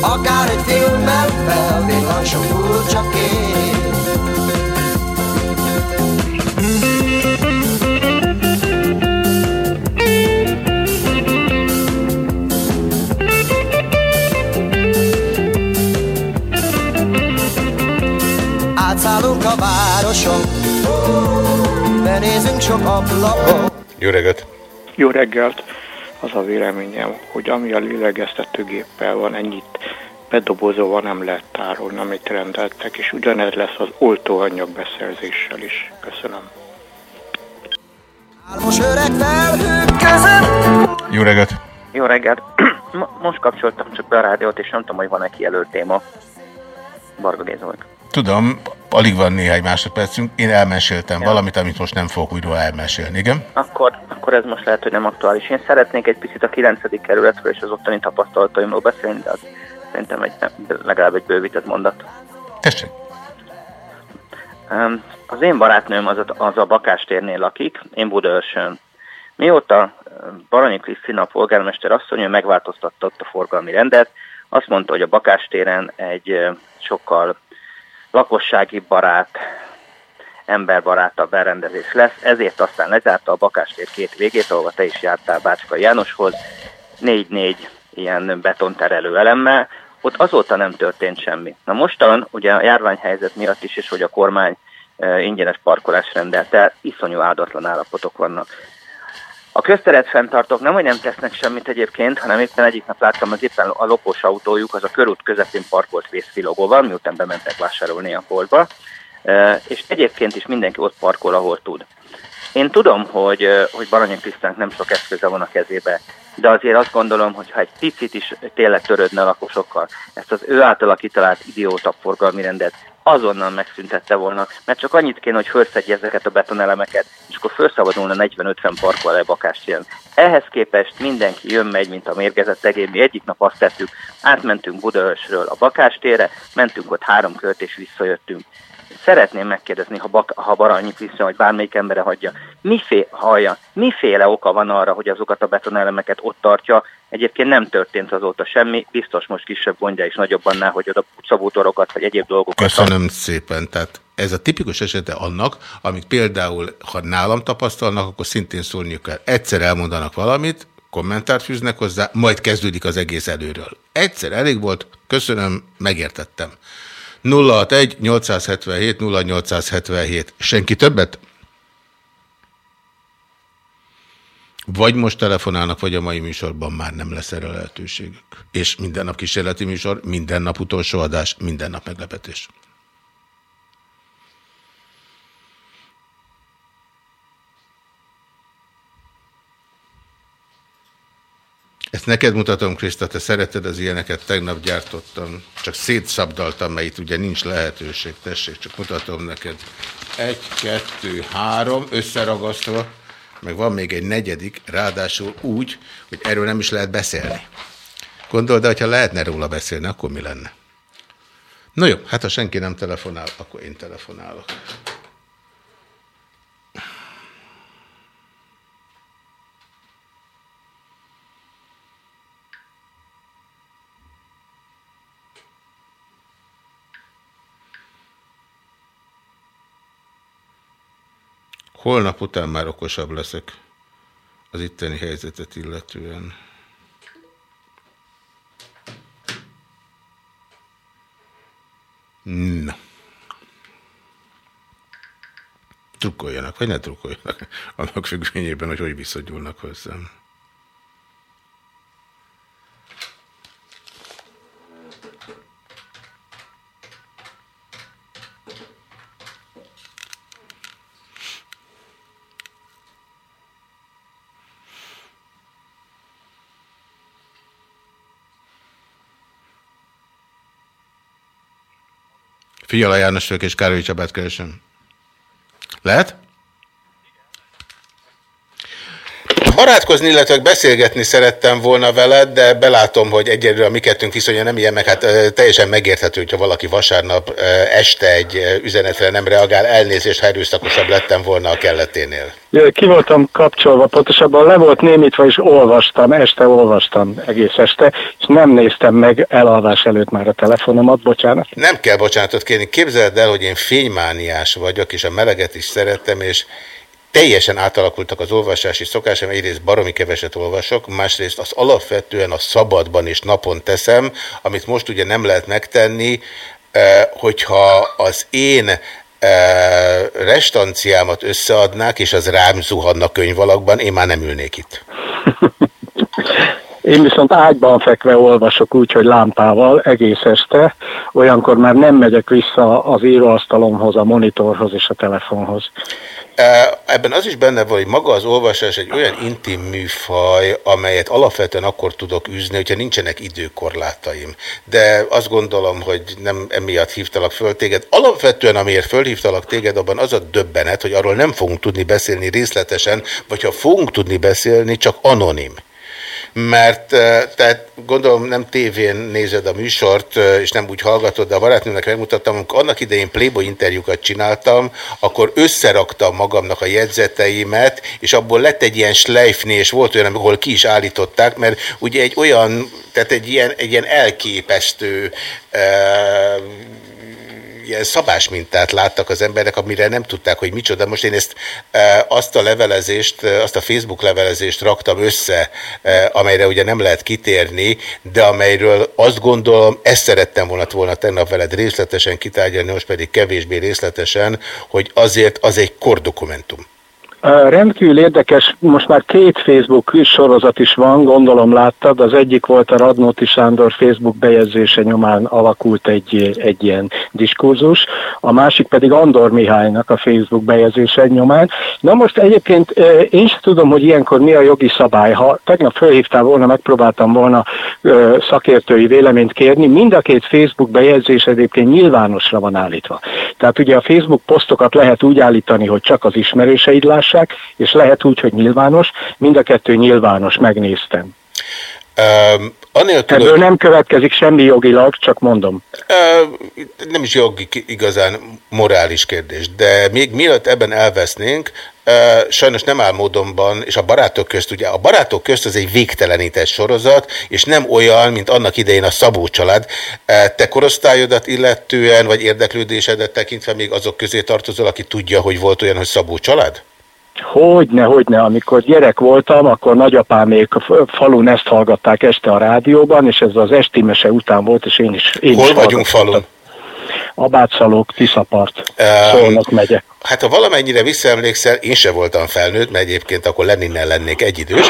Akár egy filmben felvillan sok furcsa kép. Átszállunk a városon Benézünk sok ablakon Jó reggelt! Jó reggelt! Az a véleményem, hogy ami a lélegeztetőgéppel van, ennyit bedobozolva nem lehet tárolni, amit rendeltek, és ugyanez lesz az oltóanyag beszerzéssel is. Köszönöm. Álmos öreg felhők között Jó reggelt! Jó reggelt! Mo- Most kapcsoltam csak be a rádiót, és nem tudom, hogy van-e kijelölt téma. Barga Géza vagyok. Tudom, alig van néhány másodpercünk. Én elmeséltem ja. valamit, amit most nem fogok újra elmesélni. Igen? Akkor, akkor ez most lehet, hogy nem aktuális. Én szeretnék egy picit a 9. kerületről és az ottani tapasztalataimról beszélni, de az szerintem egy, legalább egy bővített mondat. Tessék. Az én barátnőm az a, az a Bakástérnél lakik, én Budaörsön. Mióta Baranyi Krisztina polgármester asszony megváltoztatta ott a forgalmi rendet, azt mondta, hogy a Bakástéren egy sokkal lakossági barát, emberbarátabb berendezés lesz, ezért aztán lezárta a Bakástér két végét, ahova te is jártál Bácska Jánoshoz, négy-négy ilyen betonterelő elemmel, ott azóta nem történt semmi. Na mostan ugye a járványhelyzet miatt is, és hogy a kormány e, ingyenes parkolás rendelt el, iszonyú áldatlan állapotok vannak. A közteret fenntartók nem, hogy nem tesznek semmit egyébként, hanem éppen egyik nap láttam, az éppen a lopós autójuk, az a körút közepén parkolt vészfilogóval, miután bementek vásárolni a boltba, és egyébként is mindenki ott parkol, ahol tud. Én tudom, hogy, hogy Baranyi Krisztának nem sok eszköze van a kezébe, de azért azt gondolom, hogy ha egy picit is tényleg törődne a lakosokkal, ezt az ő általa kitalált idióta forgalmi rendet azonnal megszüntette volna, mert csak annyit kéne, hogy felszedje ezeket a betonelemeket, és akkor felszabadulna 40-50 parkolaj bakástjén. Ehhez képest mindenki jön, megy, mint a mérgezett egér. Mi egyik nap azt tettük, átmentünk Budaörsről a bakástérre, mentünk ott három kört és visszajöttünk. szeretném megkérdezni, ha, Bak- ha Baranyi Krisztián vagy bármelyik embere hagyja, miféle, hallja, miféle oka van arra, hogy azokat a betonelemeket ott tartja, Egyébként nem történt azóta semmi, biztos most kisebb gondja is nagyobb annál, hogy oda szabútorokat vagy egyéb dolgokat. Köszönöm szépen. Tehát ez a tipikus esete annak, amit például, ha nálam tapasztalnak, akkor szintén szólniuk kell. Egyszer elmondanak valamit, kommentárt fűznek hozzá, majd kezdődik az egész előről. Egyszer elég volt, köszönöm, megértettem. 061 877 0877. Senki többet? Vagy most telefonálnak, vagy a mai műsorban már nem lesz erre lehetőségük. És minden nap kísérleti műsor, minden nap utolsó adás, minden nap meglepetés. Ezt neked mutatom, Kriszta, te szereted az ilyeneket, tegnap gyártottam, csak szétszabdaltam, mert itt ugye nincs lehetőség, tessék, csak mutatom neked. Egy, kettő, három, összeragasztva, meg van még egy negyedik, ráadásul úgy, hogy erről nem is lehet beszélni. Gondold, hogyha lehetne róla beszélni, akkor mi lenne? No jó, hát ha senki nem telefonál, akkor én telefonálok. Holnap után már okosabb leszek az itteni helyzetet illetően. Na. Trukkoljanak, vagy ne trukkoljanak, annak függvényében, hogy hogy viszonyulnak hozzám. Fiala János és Károly Csabát keresem. Lehet? Barátkozni, illetve beszélgetni szerettem volna veled, de belátom, hogy egyelőre a mi kettőnk viszonya nem ilyen, meg hát teljesen megérthető, hogyha valaki vasárnap este egy üzenetre nem reagál, elnézést, ha erőszakosabb lettem volna a kelleténél. Ki voltam kapcsolva, pontosabban le volt némítva, és olvastam, este olvastam egész este, és nem néztem meg elalvás előtt már a telefonomat, bocsánat. Nem kell bocsánatot kérni. Képzeld el, hogy én fénymániás vagyok, és a meleget is szerettem, és teljesen átalakultak az olvasási szokásom, egyrészt baromi keveset olvasok, másrészt az alapvetően a szabadban és napon teszem, amit most ugye nem lehet megtenni, hogyha az én restanciámat összeadnák, és az rám zuhanna könyvalakban, én már nem ülnék itt. Én viszont ágyban fekve olvasok úgy, hogy lámpával egész este, olyankor már nem megyek vissza az íróasztalomhoz, a monitorhoz és a telefonhoz. Ebben az is benne van, hogy maga az olvasás egy olyan intim műfaj, amelyet alapvetően akkor tudok űzni, hogyha nincsenek időkorlátaim. De azt gondolom, hogy nem emiatt hívtalak föl téged. Alapvetően, amiért fölhívtalak téged, abban az a döbbenet, hogy arról nem fogunk tudni beszélni részletesen, vagy ha fogunk tudni beszélni, csak anonim mert tehát gondolom nem tévén nézed a műsort, és nem úgy hallgatod, de a barátnőmnek megmutattam, amikor annak idején Playboy interjúkat csináltam, akkor összeraktam magamnak a jegyzeteimet, és abból lett egy ilyen slejfné, és volt olyan, ahol ki is állították, mert ugye egy olyan, tehát egy ilyen, egy ilyen elképesztő ilyen szabásmintát láttak az emberek, amire nem tudták, hogy micsoda. Most én ezt azt a levelezést, azt a Facebook levelezést raktam össze, amelyre ugye nem lehet kitérni, de amelyről azt gondolom, ezt szerettem volna volna tegnap veled részletesen kitárgyalni, most pedig kevésbé részletesen, hogy azért az egy kordokumentum. Rendkívül érdekes, most már két Facebook sorozat is van, gondolom láttad, az egyik volt a Radnóti Sándor Facebook bejegyzése nyomán alakult egy, egy ilyen diskurzus, a másik pedig Andor Mihálynak a Facebook bejegyzése nyomán. Na most egyébként én sem tudom, hogy ilyenkor mi a jogi szabály. Ha tegnap felhívtál volna, megpróbáltam volna szakértői véleményt kérni, mind a két Facebook bejegyzés egyébként nyilvánosra van állítva. Tehát ugye a Facebook posztokat lehet úgy állítani, hogy csak az ismerőseid láss, olvassák, és lehet úgy, hogy nyilvános, mind a kettő nyilvános, megnéztem. Anélkül, Ebből nem következik semmi jogilag, csak mondom. Ö, Nem is jogi igazán morális kérdés, de még mielőtt ebben elvesznénk, sajnos nem áll módonban, és a barátok közt, ugye a barátok közt az egy végtelenített sorozat, és nem olyan, mint annak idején a Szabó család. Ö, Te korosztályodat illetően, vagy érdeklődésedet tekintve még azok közé tartozol, aki tudja, hogy volt olyan, hogy Szabó család? Hogyne, hogyne, amikor gyerek voltam, akkor nagyapámék falun ezt hallgatták este a rádióban, és ez az esti mese után volt, és én is én Hol is vagyunk falun? Abátszalók, Tiszapart, Öm, Szolnok megye. Hát ha valamennyire visszaemlékszel, én se voltam felnőtt, mert egyébként akkor Leninnel lennék egyidős,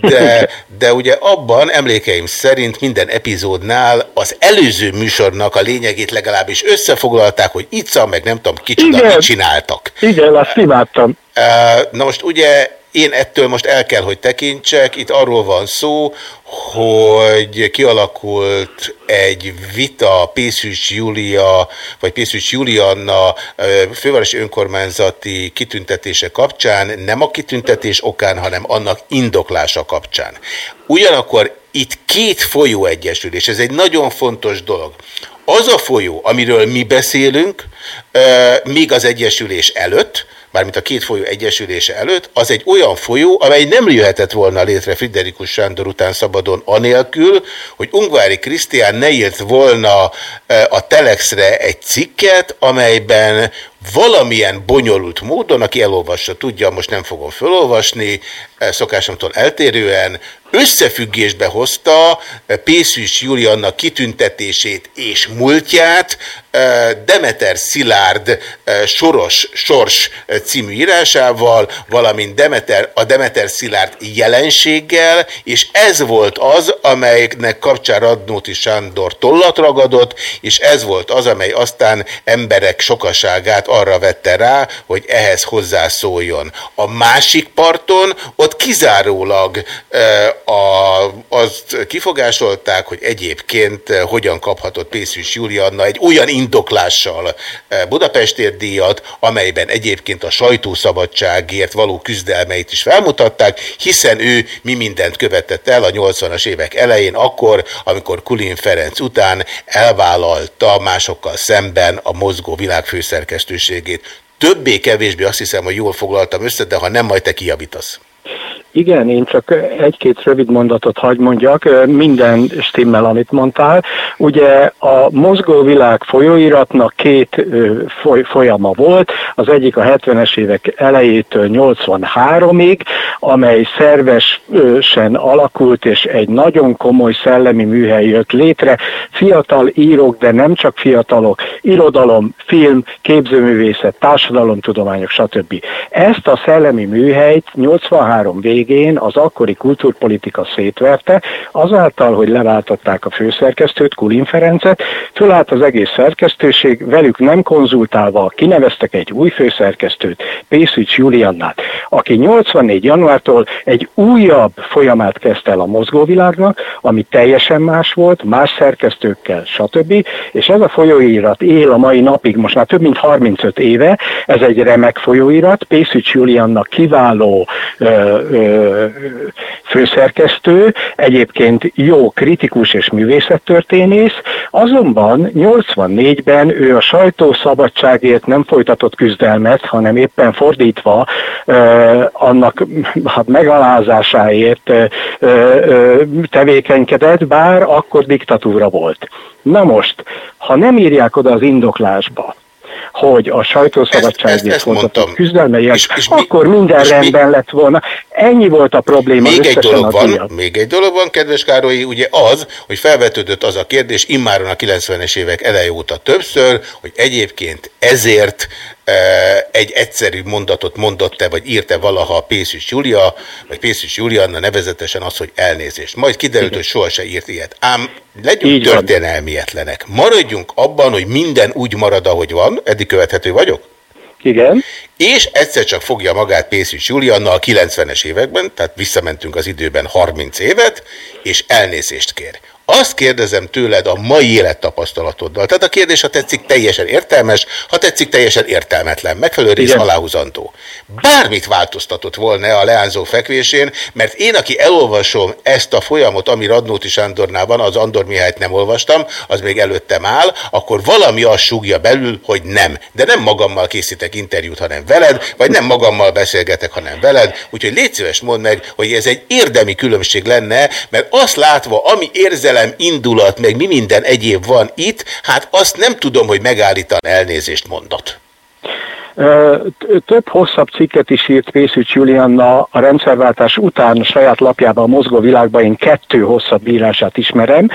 de, de ugye abban emlékeim szerint minden epizódnál az előző műsornak a lényegét legalábbis összefoglalták, hogy itt meg nem tudom kicsoda, Igen. mit csináltak. Igen, azt imádtam. Na most ugye én ettől most el kell, hogy tekintsek, itt arról van szó, hogy kialakult egy vita Pészűs Júlia, vagy Pészűs Julianna fővárosi önkormányzati kitüntetése kapcsán, nem a kitüntetés okán, hanem annak indoklása kapcsán. Ugyanakkor itt két folyó egyesül, és ez egy nagyon fontos dolog. Az a folyó, amiről mi beszélünk, még az egyesülés előtt, mármint a két folyó egyesülése előtt, az egy olyan folyó, amely nem jöhetett volna létre Friderikus Sándor után szabadon anélkül, hogy Ungvári Krisztián ne írt volna a Telexre egy cikket, amelyben valamilyen bonyolult módon, aki elolvassa, tudja, most nem fogom felolvasni, eh, szokásomtól eltérően, összefüggésbe hozta eh, Pészűs Juliannak kitüntetését és múltját eh, Demeter Szilárd Soros Sors című írásával, valamint Demeter, a Demeter Szilárd jelenséggel, és ez volt az, amelynek kapcsán Radnóti Sándor tollat ragadott, és ez volt az, amely aztán emberek sokaságát arra vette rá, hogy ehhez hozzászóljon. A másik parton ott kizárólag a, azt kifogásolták, hogy egyébként eh, hogyan kaphatott Pészűs Julianna egy olyan indoklással eh, Budapestért díjat, amelyben egyébként a sajtószabadságért való küzdelmeit is felmutatták, hiszen ő mi mindent követett el a 80-as évek elején, akkor, amikor Kulin Ferenc után elvállalta másokkal szemben a mozgó világ főszerkesztőségét. Többé-kevésbé azt hiszem, hogy jól foglaltam össze, de ha nem, majd te kijavítasz. Igen, én csak egy-két rövid mondatot hagy mondjak, minden stimmel, amit mondtál. Ugye a mozgóvilág folyóiratnak két foly, folyama volt, az egyik a 70-es évek elejétől 83-ig, amely szervesen alakult, és egy nagyon komoly szellemi műhely jött létre. Fiatal írók, de nem csak fiatalok, irodalom, film, képzőművészet, társadalomtudományok, stb. Ezt a szellemi műhelyt 83 végén az akkori kultúrpolitika szétverte, azáltal, hogy leváltották a főszerkesztőt, Kulin Ferencet, fölállt az egész szerkesztőség, velük nem konzultálva kineveztek egy új főszerkesztőt, Pészücs Juliannát, aki 84 januártól egy újabb folyamát kezdte el a mozgóvilágnak, ami teljesen más volt, más szerkesztőkkel, stb. És ez a folyóirat él a mai napig, most már több mint 35 éve, ez egy remek folyóirat, Pészücs Juliannak kiváló ö, ö, főszerkesztő, egyébként jó kritikus és művészettörténész, azonban 84-ben ő a sajtószabadságért nem folytatott küzdelmet, hanem éppen fordítva annak hát megalázásáért tevékenykedett, bár akkor diktatúra volt. Na most, ha nem írják oda az indoklásba, hogy a sajtószabadságért folytatott küzdelmeiért, és, és akkor minden és rendben lett volna. Ennyi volt a probléma. Még egy, dolog van, díjat. még egy dolog van, kedves Károlyi, ugye az, hogy felvetődött az a kérdés immáron a 90-es évek eleje óta többször, hogy egyébként ezért egy egyszerű mondatot mondott-e, vagy írte valaha a Pészűs Júlia, vagy Pészűs Julianna nevezetesen az, hogy elnézést. Majd kiderült, Igen. hogy sohasem írt ilyet. Ám legyünk Így történelmietlenek. Maradjunk abban, hogy minden úgy marad, ahogy van. Eddig követhető vagyok? Igen. És egyszer csak fogja magát Pészűs Julianna a 90-es években, tehát visszamentünk az időben 30 évet, és elnézést kér. Azt kérdezem tőled a mai élettapasztalatoddal. Tehát a kérdés, ha tetszik, teljesen értelmes, ha tetszik, teljesen értelmetlen. Megfelelő rész Igen. aláhúzandó. Bármit változtatott volna a leányzó fekvésén, mert én, aki elolvasom ezt a folyamot, ami Radnóti Sándornál van, az Andor Mihályt nem olvastam, az még előttem áll, akkor valami azt súgja belül, hogy nem. De nem magammal készítek interjút, hanem veled, vagy nem magammal beszélgetek, hanem veled. Úgyhogy légy szíves, mondd meg, hogy ez egy érdemi különbség lenne, mert azt látva, ami érzelem, indulat, meg mi minden egyéb van itt, hát azt nem tudom, hogy megállítan elnézést mondott. Ö, t- Több hosszabb cikket is írt Pészücs Julianna a rendszerváltás után a saját lapjában a mozgó világban én kettő hosszabb írását ismerem,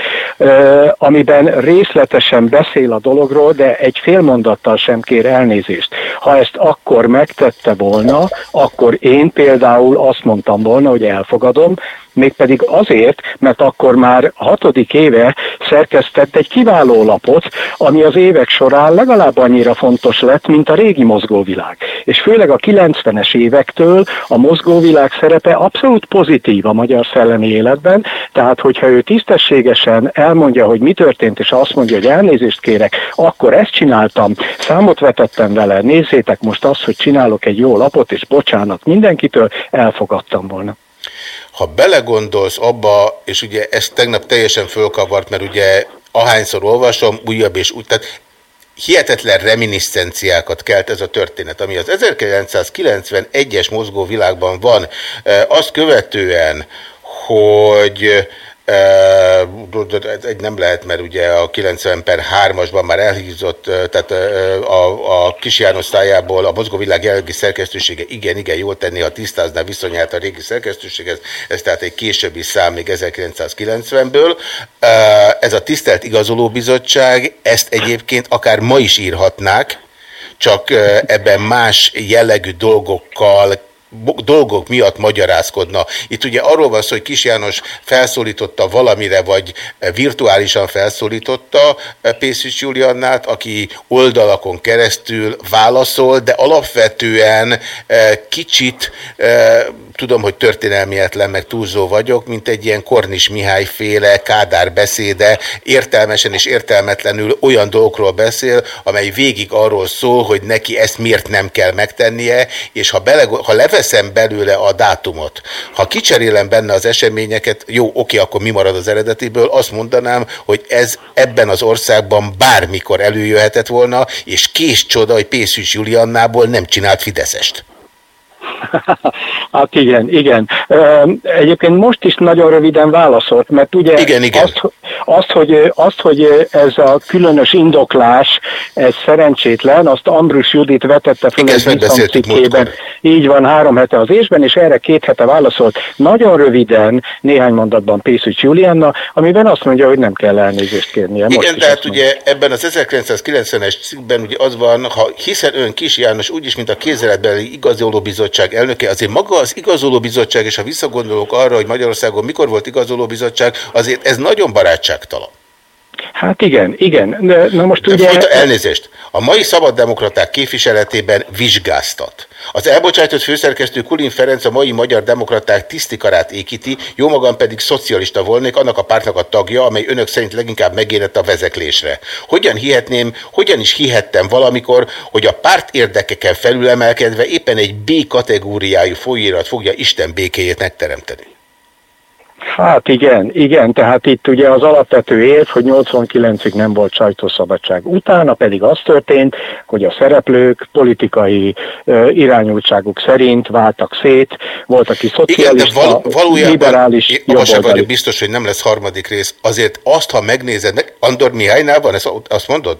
amiben részletesen beszél a dologról, de egy fél mondattal sem kér elnézést. Ha ezt akkor megtette volna, akkor én például azt mondtam volna, hogy elfogadom, mégpedig azért, mert akkor már hatodik éve szerkesztett egy kiváló lapot, ami az évek során legalább annyira fontos lett, mint a régi mozgóvilág. És főleg a 90-es évektől a mozgóvilág szerepe abszolút pozitív a magyar szellemi életben, tehát hogyha ő tisztességesen elmondja, hogy mi történt, és azt mondja, hogy elnézést kérek, akkor ezt csináltam, számot vetettem vele, nézzétek most azt, hogy csinálok egy jó lapot, és bocsánat mindenkitől, elfogadtam volna. Ha belegondolsz abba, és ugye ez tegnap teljesen fölkavart, mert ugye ahányszor olvasom, újabb és úgy, tehát hihetetlen reminiszenciákat kelt ez a történet, ami az 1991-es mozgó világban van, azt követően, hogy egy nem lehet, mert ugye a 90 per 3-asban már elhízott, eh, tehát eh, a, a Kis János szájából a mozgóvilág jelenlegi szerkesztősége igen, igen, jól tenni, ha tisztázná viszonyát a régi szerkesztőséghez, ez tehát egy későbbi szám még 1990-ből. Eh, Ez a tisztelt igazolóbizottság, ezt egyébként akár ma is írhatnák, csak ebben más jellegű dolgokkal dolgok miatt magyarázkodna. Itt ugye arról van szó, hogy Kis János felszólította valamire, vagy eh, virtuálisan felszólította eh, Pészűs Juliannát, aki oldalakon keresztül válaszol, de alapvetően eh, kicsit, tudom, hogy történelmietlen, meg túlzó vagyok, mint egy ilyen Kornis Mihály féle Kádár beszéde, értelmesen és értelmetlenül olyan dolgokról beszél, amely végig arról szól, hogy neki ezt miért nem kell megtennie, és ha, bele, ha leveszem belőle a dátumot, ha kicserélem benne az eseményeket, jó, oké, akkor mi marad az eredetiből, azt mondanám, hogy ez ebben az országban bármikor előjöhetett volna, és kés csoda, hogy Pészűs Juliannából nem csinált Fideszest. Hát igen, igen. Egyébként most is nagyon röviden válaszolt, mert ugye Igen, igen. Azt, azt, hogy, azt, hogy ez a különös indoklás, ez szerencsétlen, azt Ambrus Judit vetette fel egy ezt megbeszéltük cikkében. Így van, három hete az ésben, és erre két hete válaszolt. Nagyon röviden, néhány mondatban Pészücs Julianna, amiben azt mondja, hogy nem kell elnézést kérnie. Most Igen, tehát mondja. ugye ebben az 1990-es cikkben ugye az van, ha hiszen ön Kis János úgyis, mint a kézeletbeli igazolóbizottság elnöke, azért maga az igazolóbizottság, és ha visszagondolok arra, hogy Magyarországon mikor volt igazolóbizottság, azért ez nagyon barátságtalan. Hát igen, igen. De, na most ugye... folyta, elnézést. A mai szabaddemokraták képviseletében vizsgáztat. Az elbocsájtott főszerkesztő Kulin Ferenc a mai magyar demokraták tisztikarát ékíti, jó magam pedig szocialista volnék, annak a pártnak a tagja, amely önök szerint leginkább megérett a vezeklésre. Hogyan hihetném, hogyan is hihettem valamikor, hogy a párt érdekeken felülemelkedve éppen egy B kategóriájú folyóirat fogja Isten békéjét megteremteni? Hát igen, igen, tehát itt ugye az alapvető érv, hogy 89-ig nem volt sajtószabadság. Utána pedig az történt, hogy a szereplők politikai ö, irányultságuk szerint váltak szét, volt, aki Igen, szocialista, val- valójában liberális, sem vagyok jobboldali. biztos, hogy nem lesz harmadik rész. Azért azt, ha megnézed, meg- Andor Mihálynál van, ezt, azt mondod?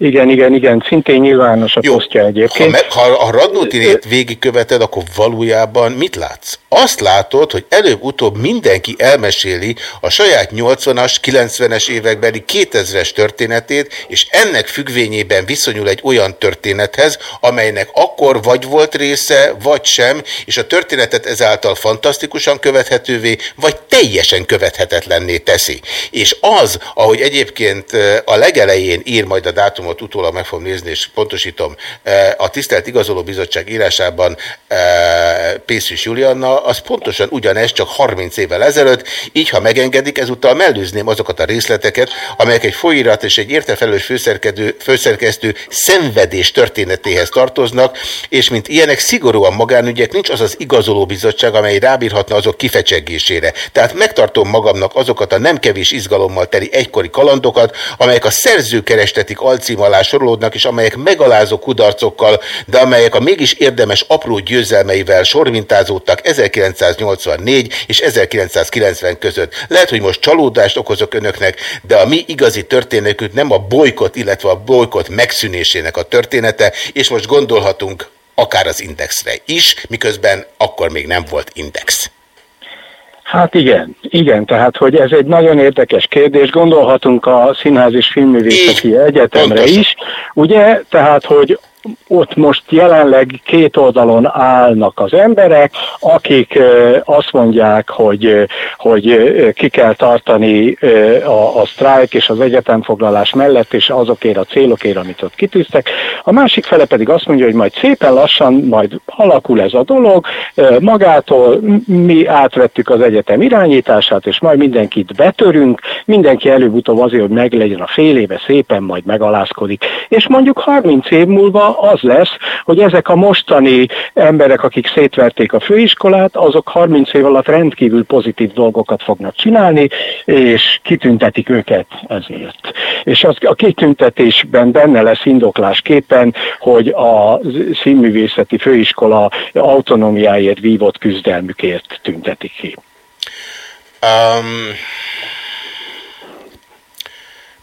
Igen, igen, igen, szintén nyilvános a posztja Ha, egyébként. me, ha a Radnótinét végigköveted, akkor valójában mit látsz? Azt látod, hogy előbb-utóbb mindenki elmeséli a saját 80-as, 90-es évekbeli 2000-es történetét, és ennek függvényében viszonyul egy olyan történethez, amelynek akkor vagy volt része, vagy sem, és a történetet ezáltal fantasztikusan követhetővé, vagy teljesen követhetetlenné teszi. És az, ahogy egyébként a legelején ír majd a dátumot dokumentumot utólag meg fogom nézni, és pontosítom. E, A tisztelt igazoló bizottság írásában e, Pészűs Julianna, az pontosan ugyanez, csak 30 évvel ezelőtt, így ha megengedik, ezúttal mellőzném azokat a részleteket, amelyek egy folyírat és egy értefelelős főszerkesztő, főszerkesztő szenvedés történetéhez tartoznak, és mint ilyenek szigorúan magánügyek, nincs az az igazoló bizottság, amely rábírhatna azok kifecsegésére. Tehát megtartom magamnak azokat a nem kevés izgalommal teli egykori kalandokat, amelyek a szerzőkerestetik alcím alá sorolódnak, és amelyek megalázó kudarcokkal, de amelyek a mégis érdemes apró győzelmeivel sormintázódtak 1984 és 1990 között. Lehet, hogy most csalódást okozok önöknek, de a mi igazi történetünk nem a bolykot, illetve a bolykot megszűnésének a története, és most gondolhatunk akár az indexre is, miközben akkor még nem volt index. Hát igen, igen, tehát hogy ez egy nagyon érdekes kérdés, gondolhatunk a Színház és Filmművészeti Egyetemre pontosan. is, ugye, tehát hogy ott most jelenleg két oldalon állnak az emberek, akik azt mondják, hogy, hogy ki kell tartani a, a sztrájk és az egyetemfoglalás mellett, és azokért a célokért, amit ott kitűztek. A másik fele pedig azt mondja, hogy majd szépen lassan majd alakul ez a dolog, magától mi átvettük az egyetem irányítását, és majd mindenkit betörünk, mindenki előbb-utóbb azért, hogy meglegyen a fél éve, szépen majd megalázkodik. És mondjuk 30 év múlva az lesz, hogy ezek a mostani emberek, akik szétverték a főiskolát, azok 30 év alatt rendkívül pozitív dolgokat fognak csinálni, és kitüntetik őket ezért. És az, a kitüntetésben benne lesz indoklásképpen, hogy a színművészeti főiskola autonómiáért vívott küzdelmükért tüntetik ki. Um,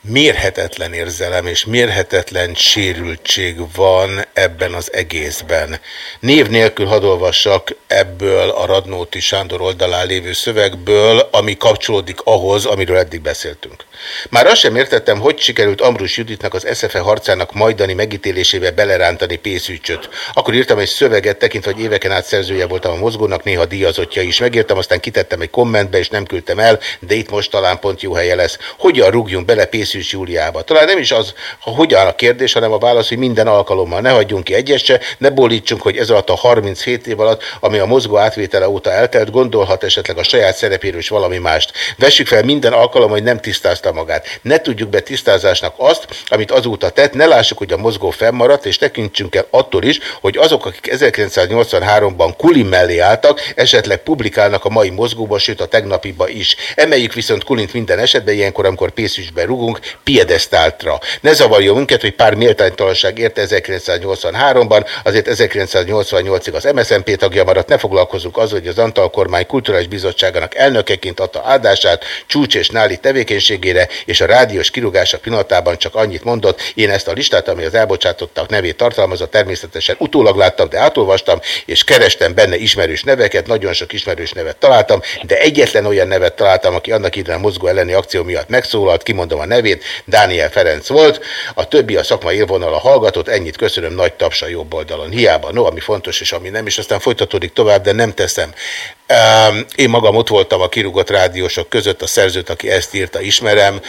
mérhetetlen érzelem és mérhetetlen sérültség van ebben az egészben. Név nélkül hadd olvassak ebből a Radnóti Sándor oldalán lévő szövegből, ami kapcsolódik ahhoz, amiről eddig beszéltünk. Már azt sem értettem, hogy sikerült Ambrus Juditnak az SZFE harcának majdani megítélésébe belerántani pészűcsöt. Akkor írtam egy szöveget, tekintve, hogy éveken át szerzője voltam a mozgónak, néha díjazottja is. Megírtam, aztán kitettem egy kommentbe, és nem küldtem el, de itt most talán pont jó helye lesz. Hogyan rúgjunk bele Pészűs Júliába? Talán nem is az, ha hogyan a kérdés, hanem a válasz, hogy minden alkalommal ne hagyjunk ki egyet ne bólítsunk, hogy ez alatt a 37 év alatt, ami a mozgó átvétele óta eltelt, gondolhat esetleg a saját szerepéről is valami mást. Vessük fel minden alkalom, hogy nem tisztázta magát. Ne tudjuk be tisztázásnak azt, amit azóta tett, ne lássuk, hogy a mozgó fennmaradt, és tekintsünk el attól is, hogy azok, akik 1983-ban Kulin mellé álltak, esetleg publikálnak a mai mozgóba, sőt a tegnapiba is. Emeljük viszont Kulint minden esetben, ilyenkor, amikor pészüsbe rugunk, piedesztáltra. Ne zavarjon minket, hogy pár méltánytalanság érte 1983-ban, azért 1988-ig az MSZNP tagja maradt, ne foglalkozunk azzal, hogy az Antal kormány kulturális bizottságának elnökeként adta áldását csúcs és náli tevékenységére, és a rádiós kirúgása pillanatában csak annyit mondott, én ezt a listát, ami az elbocsátottak nevét tartalmazza, természetesen utólag láttam, de átolvastam, és kerestem benne ismerős neveket, nagyon sok ismerős nevet találtam, de egyetlen olyan nevet találtam, aki annak idején a mozgó elleni akció miatt megszólalt, kimondom a nevét, Dániel Ferenc volt, a többi a szakmai élvonala hallgatott, ennyit köszönöm nagy tapsa jobb oldalon. Hiába, no, ami fontos és ami nem, és aztán folytatódik tovább, de nem teszem. Én magam ott voltam a kirúgott rádiósok között, a szerzőt, aki ezt írta, ismerem,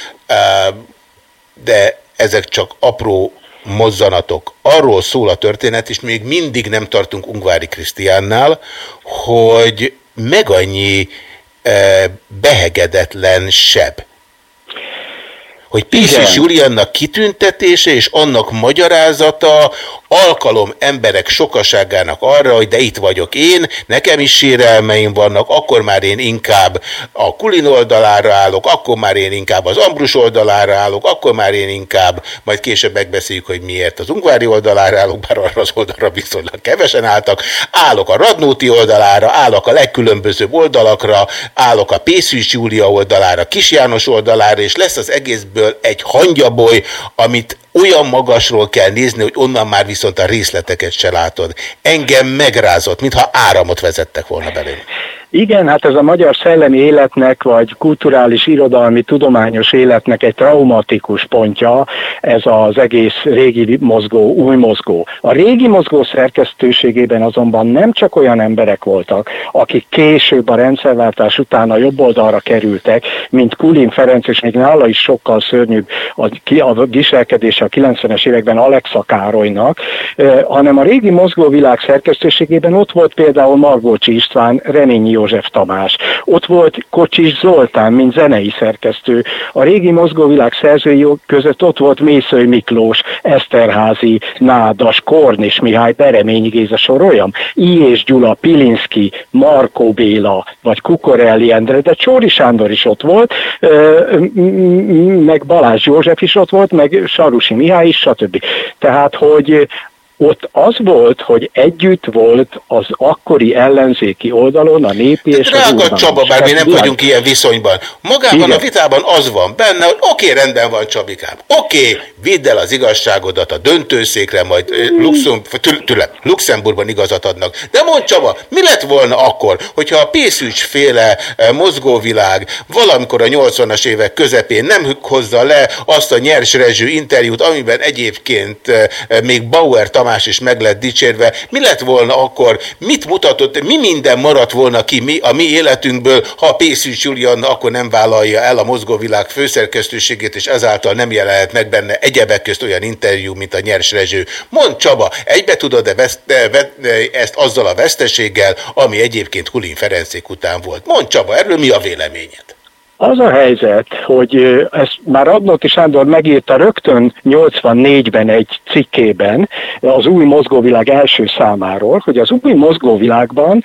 de ezek csak apró mozzanatok. Arról szól a történet, és még mindig nem tartunk Ungvári Krisztiánnál, hogy meg annyi uh, behegedetlen seb hogy Pészis Juliannak kitüntetése és annak magyarázata alkalom emberek sokaságának arra, hogy de itt vagyok én, nekem is sérelmeim vannak, akkor már én inkább a Kulin oldalára állok, akkor már én inkább az Ambrus oldalára állok, akkor már én inkább, majd később megbeszéljük, hogy miért az Ungvári oldalára állok, bár arra az oldalra viszonylag kevesen álltak, állok a Radnóti oldalára, állok a legkülönbözőbb oldalakra, állok a Pészűs Júlia oldalára, Kis János oldalára, és lesz az egészből egy hangyaboly, amit olyan magasról kell nézni, hogy onnan már viszont a részleteket se látod. Engem megrázott, mintha áramot vezettek volna belőle. Igen, hát ez a magyar szellemi életnek, vagy kulturális, irodalmi, tudományos életnek egy traumatikus pontja, ez az egész régi mozgó, új mozgó. A régi mozgó szerkesztőségében azonban nem csak olyan emberek voltak, akik később a rendszerváltás után a jobb oldalra kerültek, mint Kulin Ferenc, és még nála is sokkal szörnyűbb a, a viselkedése a 90-es években Alexa Károlynak, eh, hanem a régi mozgóvilág szerkesztőségében ott volt például Margócsi István, Reményi József Tamás, ott volt Kocsis Zoltán, mint zenei szerkesztő, a régi mozgóvilág szerzői között ott volt Mészői Miklós, Eszterházi, Nádas, Kornis Mihály, Bereményi Géza soroljam, I. és Gyula, Pilinszki, Markó Béla, vagy Kukorelli Endre, de Csóri Sándor is ott volt, meg Balázs József is ott volt, meg Sarusi Mihály is, stb. Tehát, hogy ott az volt, hogy együtt volt az akkori ellenzéki oldalon a népi és Drága az Csaba, bár mi nem vagyunk ilyen viszonyban. Magában Igen. a vitában az van benne, hogy oké, okay, rendben van Csabikám. Oké, okay, vidd el az igazságodat a döntőszékre, majd Luxem, tüle, Luxemburgban igazat adnak. De mond Csaba, mi lett volna akkor, hogyha a Pészücs féle mozgóvilág valamikor a 80-as évek közepén nem hozza le azt a nyers rezsű interjút, amiben egyébként még Bauer Tamás is meg lett dicsérve. Mi lett volna akkor, mit mutatott, mi minden maradt volna ki mi, a mi életünkből, ha a Pészűs Julianna akkor nem vállalja el a mozgóvilág főszerkesztőségét, és ezáltal nem jelenhet meg benne egyebek közt olyan interjú, mint a nyers rezső. Mond Csaba, egybe tudod-e ezt azzal a veszteséggel, ami egyébként Kulin Ferencék után volt? Mond Csaba, erről mi a véleményed? Az a helyzet, hogy ezt már Radnóti Sándor megírta rögtön 84-ben egy cikkében az új mozgóvilág első számáról, hogy az új mozgóvilágban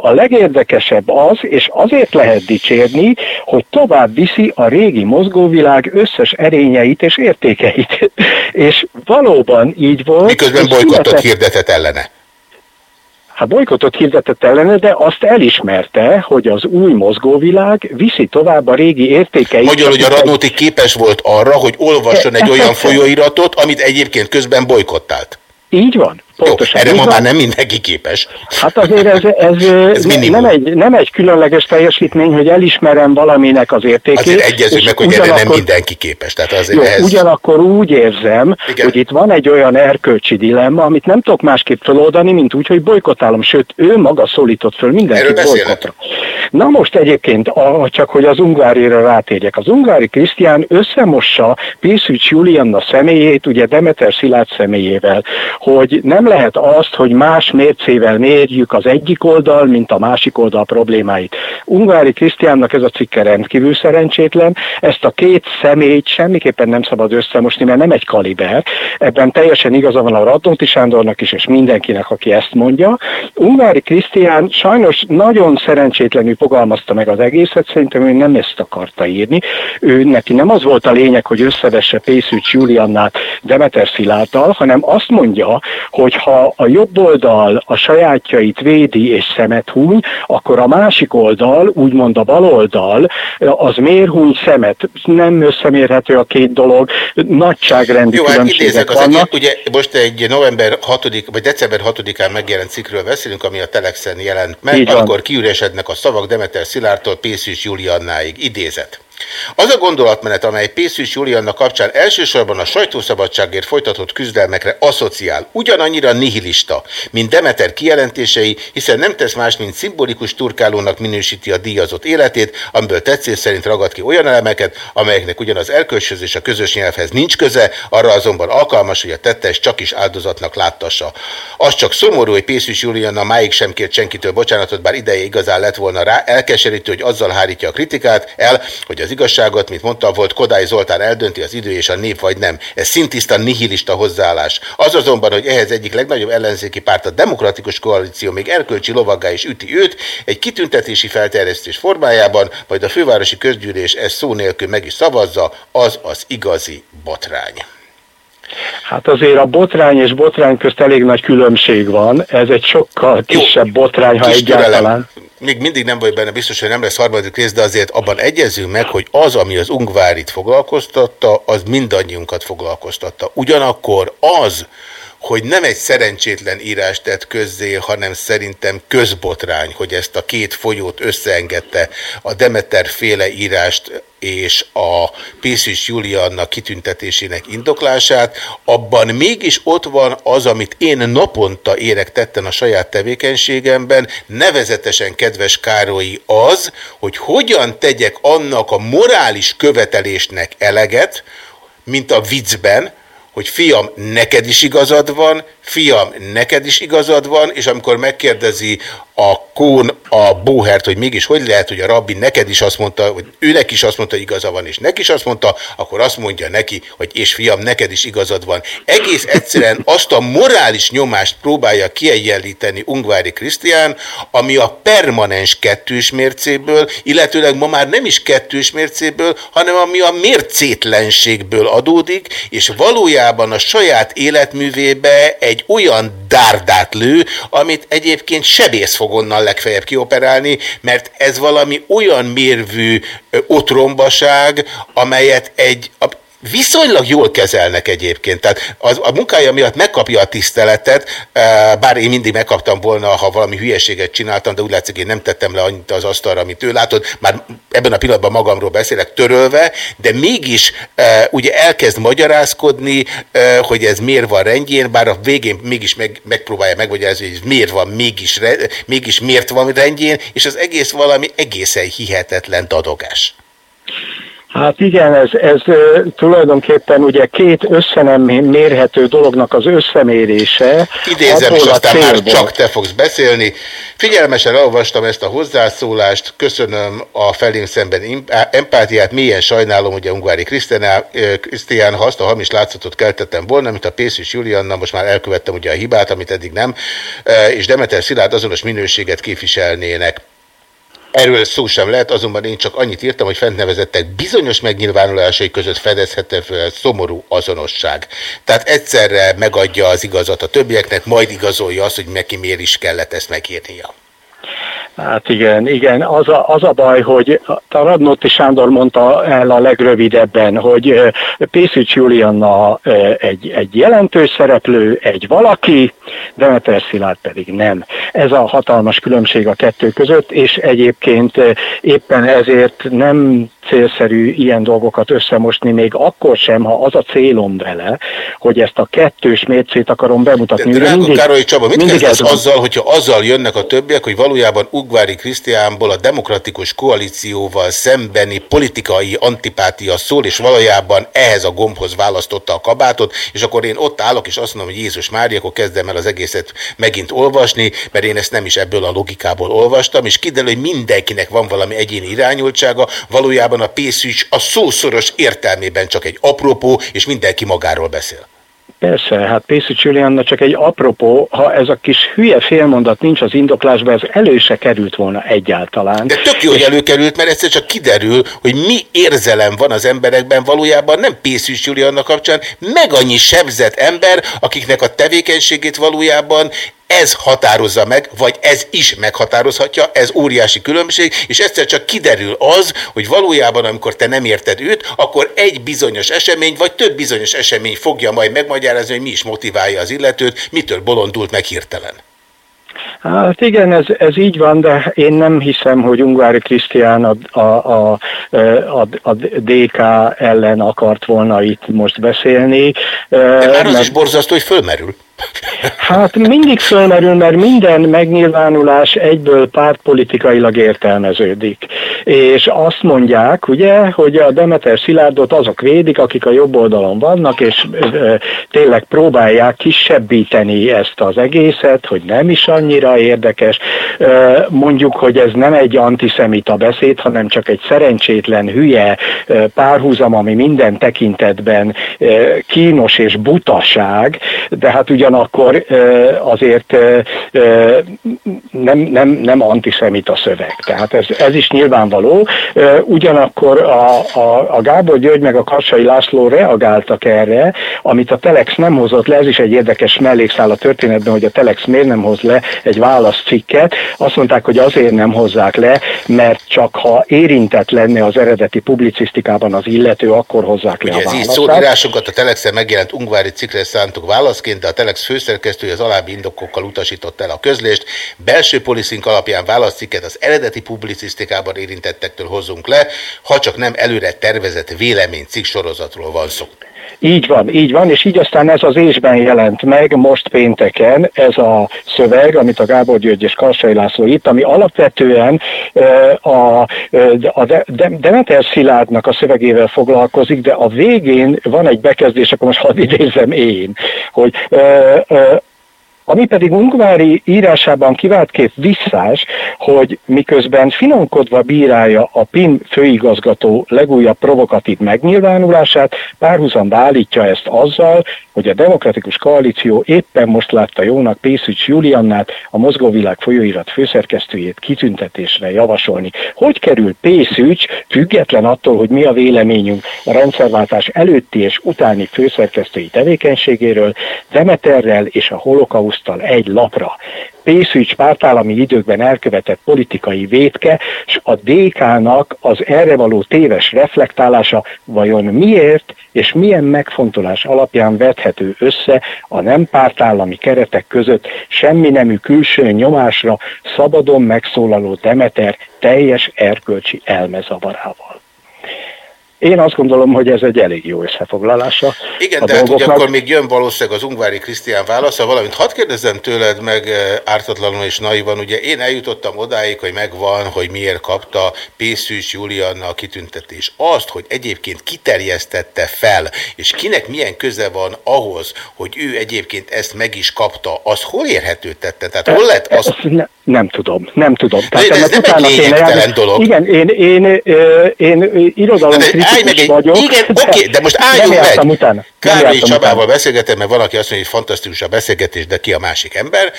a legérdekesebb az, és azért lehet dicsérni, hogy tovább viszi a régi mozgóvilág összes erényeit és értékeit. és valóban így volt. Miközben bolykottot hirdetett ellene. Hát bolykotot hirdetett ellene, de azt elismerte, hogy az új mozgóvilág viszi tovább a régi értékeit. Magyarul, hogy a Radnóti képes volt arra, hogy olvasson egy olyan folyóiratot, amit egyébként közben bolykottált. Így van. Pontosan. Jó, erre ma már nem mindenki képes. Hát azért ez, ez, ez nem, egy, nem egy különleges teljesítmény, hogy elismerem valaminek az értékét. Azért egyezünk meg, hogy erre nem mindenki képes. Tehát azért jó, ehhez... Ugyanakkor úgy érzem, Igen. hogy itt van egy olyan erkölcsi dilemma, amit nem tudok másképp feloldani, mint úgy, hogy bolykotálom. Sőt, ő maga szólított föl mindenkit bolykotra. Na most egyébként, a, csak hogy az ungvárira rátérjek. Az ungári Krisztián összemossa Pészücs Julianna személyét, ugye Demeter Szilárd személyével, hogy nem lehet azt, hogy más mércével mérjük az egyik oldal, mint a másik oldal problémáit. Ungári Krisztiánnak ez a cikke rendkívül szerencsétlen, ezt a két személyt semmiképpen nem szabad összemosni, mert nem egy kaliber. Ebben teljesen igaza van a Radnóti Sándornak is, és mindenkinek, aki ezt mondja. Ungári Krisztián sajnos nagyon szerencsétlenül fogalmazta meg az egészet, szerintem ő nem ezt akarta írni. Ő neki nem az volt a lényeg, hogy összevesse Pészűcs Juliannát Demeter Szilárdal, hanem azt mondja, hogy ha a jobb oldal a sajátjait védi és szemet húny, akkor a másik oldal, úgymond a bal oldal, az miért húny szemet? Nem összemérhető a két dolog, nagyságrendi Jó, hát különbségek az vannak. Egy, ugye most egy november 6 vagy december 6-án megjelent cikkről beszélünk, ami a Telexen jelent meg, amikor kiüresednek a szavak Demeter Szilárdtól Pészűs Juliannáig. Idézet. Az a gondolatmenet, amely Pészűs Julianna kapcsán elsősorban a sajtószabadságért folytatott küzdelmekre asszociál, ugyanannyira nihilista, mint Demeter kijelentései, hiszen nem tesz más, mint szimbolikus turkálónak minősíti a díjazott életét, amiből tetszés szerint ragad ki olyan elemeket, amelyeknek ugyan az erkölcshöz és a közös nyelvhez nincs köze, arra azonban alkalmas, hogy a tettes csak is áldozatnak láttassa. Az csak szomorú, hogy Pészűs Julianna máig sem kért senkitől bocsánatot, bár ideje igazán lett volna rá, elkeserítő, hogy azzal hárítja a kritikát el, hogy az igazságot, mint mondta, volt Kodály Zoltán eldönti az idő és a nép vagy nem. Ez szintiszta nihilista hozzáállás. Az azonban, hogy ehhez egyik legnagyobb ellenzéki párt, a Demokratikus Koalíció még erkölcsi lovaggá is üti őt, egy kitüntetési felterjesztés formájában, majd a fővárosi közgyűlés ezt szó nélkül meg is szavazza, az az igazi botrány. Hát azért a botrány és botrány közt elég nagy különbség van. Ez egy sokkal kisebb Jó, botrány, ha egyáltalán. Türelem még mindig nem vagy benne biztos, hogy nem lesz harmadik rész, de azért abban egyezünk meg, hogy az, ami az Ungvárit foglalkoztatta, az mindannyiunkat foglalkoztatta. Ugyanakkor az, hogy nem egy szerencsétlen írást tett közzé, hanem szerintem közbotrány, hogy ezt a két folyót összeengedte a Demeter féle írást és a Pészis Juliannak kitüntetésének indoklását, abban mégis ott van az, amit én naponta érek tetten a saját tevékenységemben, nevezetesen kedves Károlyi az, hogy hogyan tegyek annak a morális követelésnek eleget, mint a viccben, hogy fiam, neked is igazad van, fiam, neked is igazad van, és amikor megkérdezi a Kón a Bóhert, hogy mégis hogy lehet, hogy a rabbi neked is azt mondta, hogy őnek is azt mondta, igaza van, és neki is azt mondta, akkor azt mondja neki, hogy és fiam, neked is igazad van. Egész egyszerűen azt a morális nyomást próbálja kiegyenlíteni Ungvári Krisztián, ami a permanens kettős mércéből, illetőleg ma már nem is kettős mércéből, hanem ami a mércétlenségből adódik, és valójában a saját életművébe egy olyan dárdát lő, amit egyébként sebész fog onnan legfeljebb kioperálni, mert ez valami olyan mérvű otrombaság, amelyet egy, viszonylag jól kezelnek egyébként. Tehát az, a munkája miatt megkapja a tiszteletet, eh, bár én mindig megkaptam volna, ha valami hülyeséget csináltam, de úgy látszik, én nem tettem le annyit az asztalra, amit ő látott. Már ebben a pillanatban magamról beszélek törölve, de mégis eh, ugye elkezd magyarázkodni, eh, hogy ez miért van rendjén, bár a végén mégis meg, megpróbálja megmagyarázni, hogy miért van, mégis, mégis miért van rendjén, és az egész valami egészen hihetetlen dadogás. Hát igen, ez, ez tulajdonképpen ugye két összenem mérhető dolognak az összemérése. Idézem, és a aztán már célból. csak te fogsz beszélni. Figyelmesen olvastam ezt a hozzászólást, köszönöm a felém szemben empátiát, mélyen sajnálom, hogy a Ungvári Krisztián, ha azt a hamis látszatot keltettem volna, mint a Pészis Julianna, most már elkövettem ugye a hibát, amit eddig nem, és Demeter Szilárd azonos minőséget képviselnének. Erről szó sem lehet, azonban én csak annyit írtam, hogy fent nevezettek bizonyos megnyilvánulásai között fedezhető fel szomorú azonosság. Tehát egyszerre megadja az igazat a többieknek, majd igazolja azt, hogy neki miért is kellett ezt megírnia. Hát igen, igen, az a, az a baj, hogy a Radnóti Sándor mondta el a legrövidebben, hogy ö, Pészücs Julianna egy, egy jelentős szereplő, egy valaki, Demeter Szilárd pedig nem. Ez a hatalmas különbség a kettő között, és egyébként éppen ezért nem célszerű ilyen dolgokat összemosni, még akkor sem, ha az a célom vele, hogy ezt a kettős mércét akarom bemutatni. Ugye Drága mindig- Károly Csaba, mit mindig ez azzal, hogyha azzal jönnek a többiek, hogy valójában Ugvári Krisztiánból a demokratikus koalícióval szembeni politikai antipátia szól, és valójában ehhez a gombhoz választotta a kabátot, és akkor én ott állok, és azt mondom, hogy Jézus Mária, akkor kezdem el az egészet megint olvasni, mert én ezt nem is ebből a logikából olvastam, és kiderül, hogy mindenkinek van valami egyéni irányultsága, valójában a pészügy a szószoros értelmében csak egy apropó, és mindenki magáról beszél. Persze, hát Pészücs Julianna csak egy apropó, ha ez a kis hülye félmondat nincs az indoklásban, ez elő se került volna egyáltalán. De tök jó, hogy előkerült, mert egyszer csak kiderül, hogy mi érzelem van az emberekben valójában, nem Pészűs Julianna kapcsán, meg annyi sebzett ember, akiknek a tevékenységét valójában ez határozza meg, vagy ez is meghatározhatja, ez óriási különbség, és egyszer csak kiderül az, hogy valójában, amikor te nem érted őt, akkor egy bizonyos esemény, vagy több bizonyos esemény fogja majd megmagyarázni, hogy mi is motiválja az illetőt, mitől bolondult meg hirtelen. Hát igen, ez, ez így van, de én nem hiszem, hogy Ungvári Krisztián a, a, a, a, a DK ellen akart volna itt most beszélni. De már az mert- is borzasztó, hogy fölmerül. Hát mindig fölmerül, mert minden megnyilvánulás egyből pártpolitikailag értelmeződik. És azt mondják, ugye, hogy a Demeter Szilárdot azok védik, akik a jobb oldalon vannak, és ö, tényleg próbálják kisebbíteni ezt az egészet, hogy nem is annyira érdekes. Ö, mondjuk, hogy ez nem egy antiszemita beszéd, hanem csak egy szerencsétlen, hülye ö, párhuzam, ami minden tekintetben ö, kínos és butaság, de hát ugyanakkor azért nem, nem, nem antiszemita szöveg. Tehát ez, ez is nyilvánvaló. Ugyanakkor a, a, a Gábor György meg a Kassai László reagáltak erre, amit a Telex nem hozott le, ez is egy érdekes mellékszál a történetben, hogy a Telex miért nem hoz le egy válaszcikket. Azt mondták, hogy azért nem hozzák le, mert csak ha érintett lenne az eredeti publicisztikában az illető, akkor hozzák le Ugye a ez így választ. szól, írásunkat a Telexen megjelent Ungvári cikkre szántuk válaszként, de a Telex Telex főszerkesztője az alábbi indokokkal utasított el a közlést. Belső poliszink alapján válaszciket az eredeti publicisztikában érintettektől hozunk le, ha csak nem előre tervezett vélemény cikk sorozatról van szó. Így van, így van, és így aztán ez az ésben jelent meg most pénteken, ez a szöveg, amit a Gábor György és Karsai László itt, ami alapvetően a, a Demeter Szilárdnak a szövegével foglalkozik, de a végén van egy bekezdés, akkor most hadd idézem én, hogy ami pedig Ungvári írásában kiváltképp visszás, hogy miközben finomkodva bírálja a PIN főigazgató legújabb provokatív megnyilvánulását, párhuzamba állítja ezt azzal, hogy a demokratikus koalíció éppen most látta jónak Pészücs Juliannát, a Mozgóvilág folyóirat főszerkesztőjét kitüntetésre javasolni. Hogy kerül Pészücs, független attól, hogy mi a véleményünk a rendszerváltás előtti és utáni főszerkesztői tevékenységéről, Demeterrel és a holokausztal egy lapra. Pészügy pártállami időkben elkövetett politikai vétke, és a DK-nak az erre való téves reflektálása vajon miért és milyen megfontolás alapján vethető össze a nem pártállami keretek között semmi nemű külső nyomásra szabadon megszólaló Demeter teljes erkölcsi elmezavarával. Én azt gondolom, hogy ez egy elég jó összefoglalása. Igen, de hát akkor még jön valószínűleg az Ungvári Krisztián válasza, valamint hadd kérdezzem tőled meg eh, ártatlanul és naivan, ugye én eljutottam odáig, hogy megvan, hogy miért kapta Pészűs Julianna a kitüntetés. Azt, hogy egyébként kiterjesztette fel, és kinek milyen köze van ahhoz, hogy ő egyébként ezt meg is kapta, az hol érhető tette? Tehát hol lett az... Ne, nem tudom, nem tudom. de ez nem egy lényegtelen járni. dolog. Igen, én, én, én, én irodalom De állj meg egy, vagyok. igen, oké, de most álljunk meg. Utána. Nem Károly jártam Csabával utána. beszélgetem, mert valaki azt mondja, hogy fantasztikus a beszélgetés, de ki a másik ember.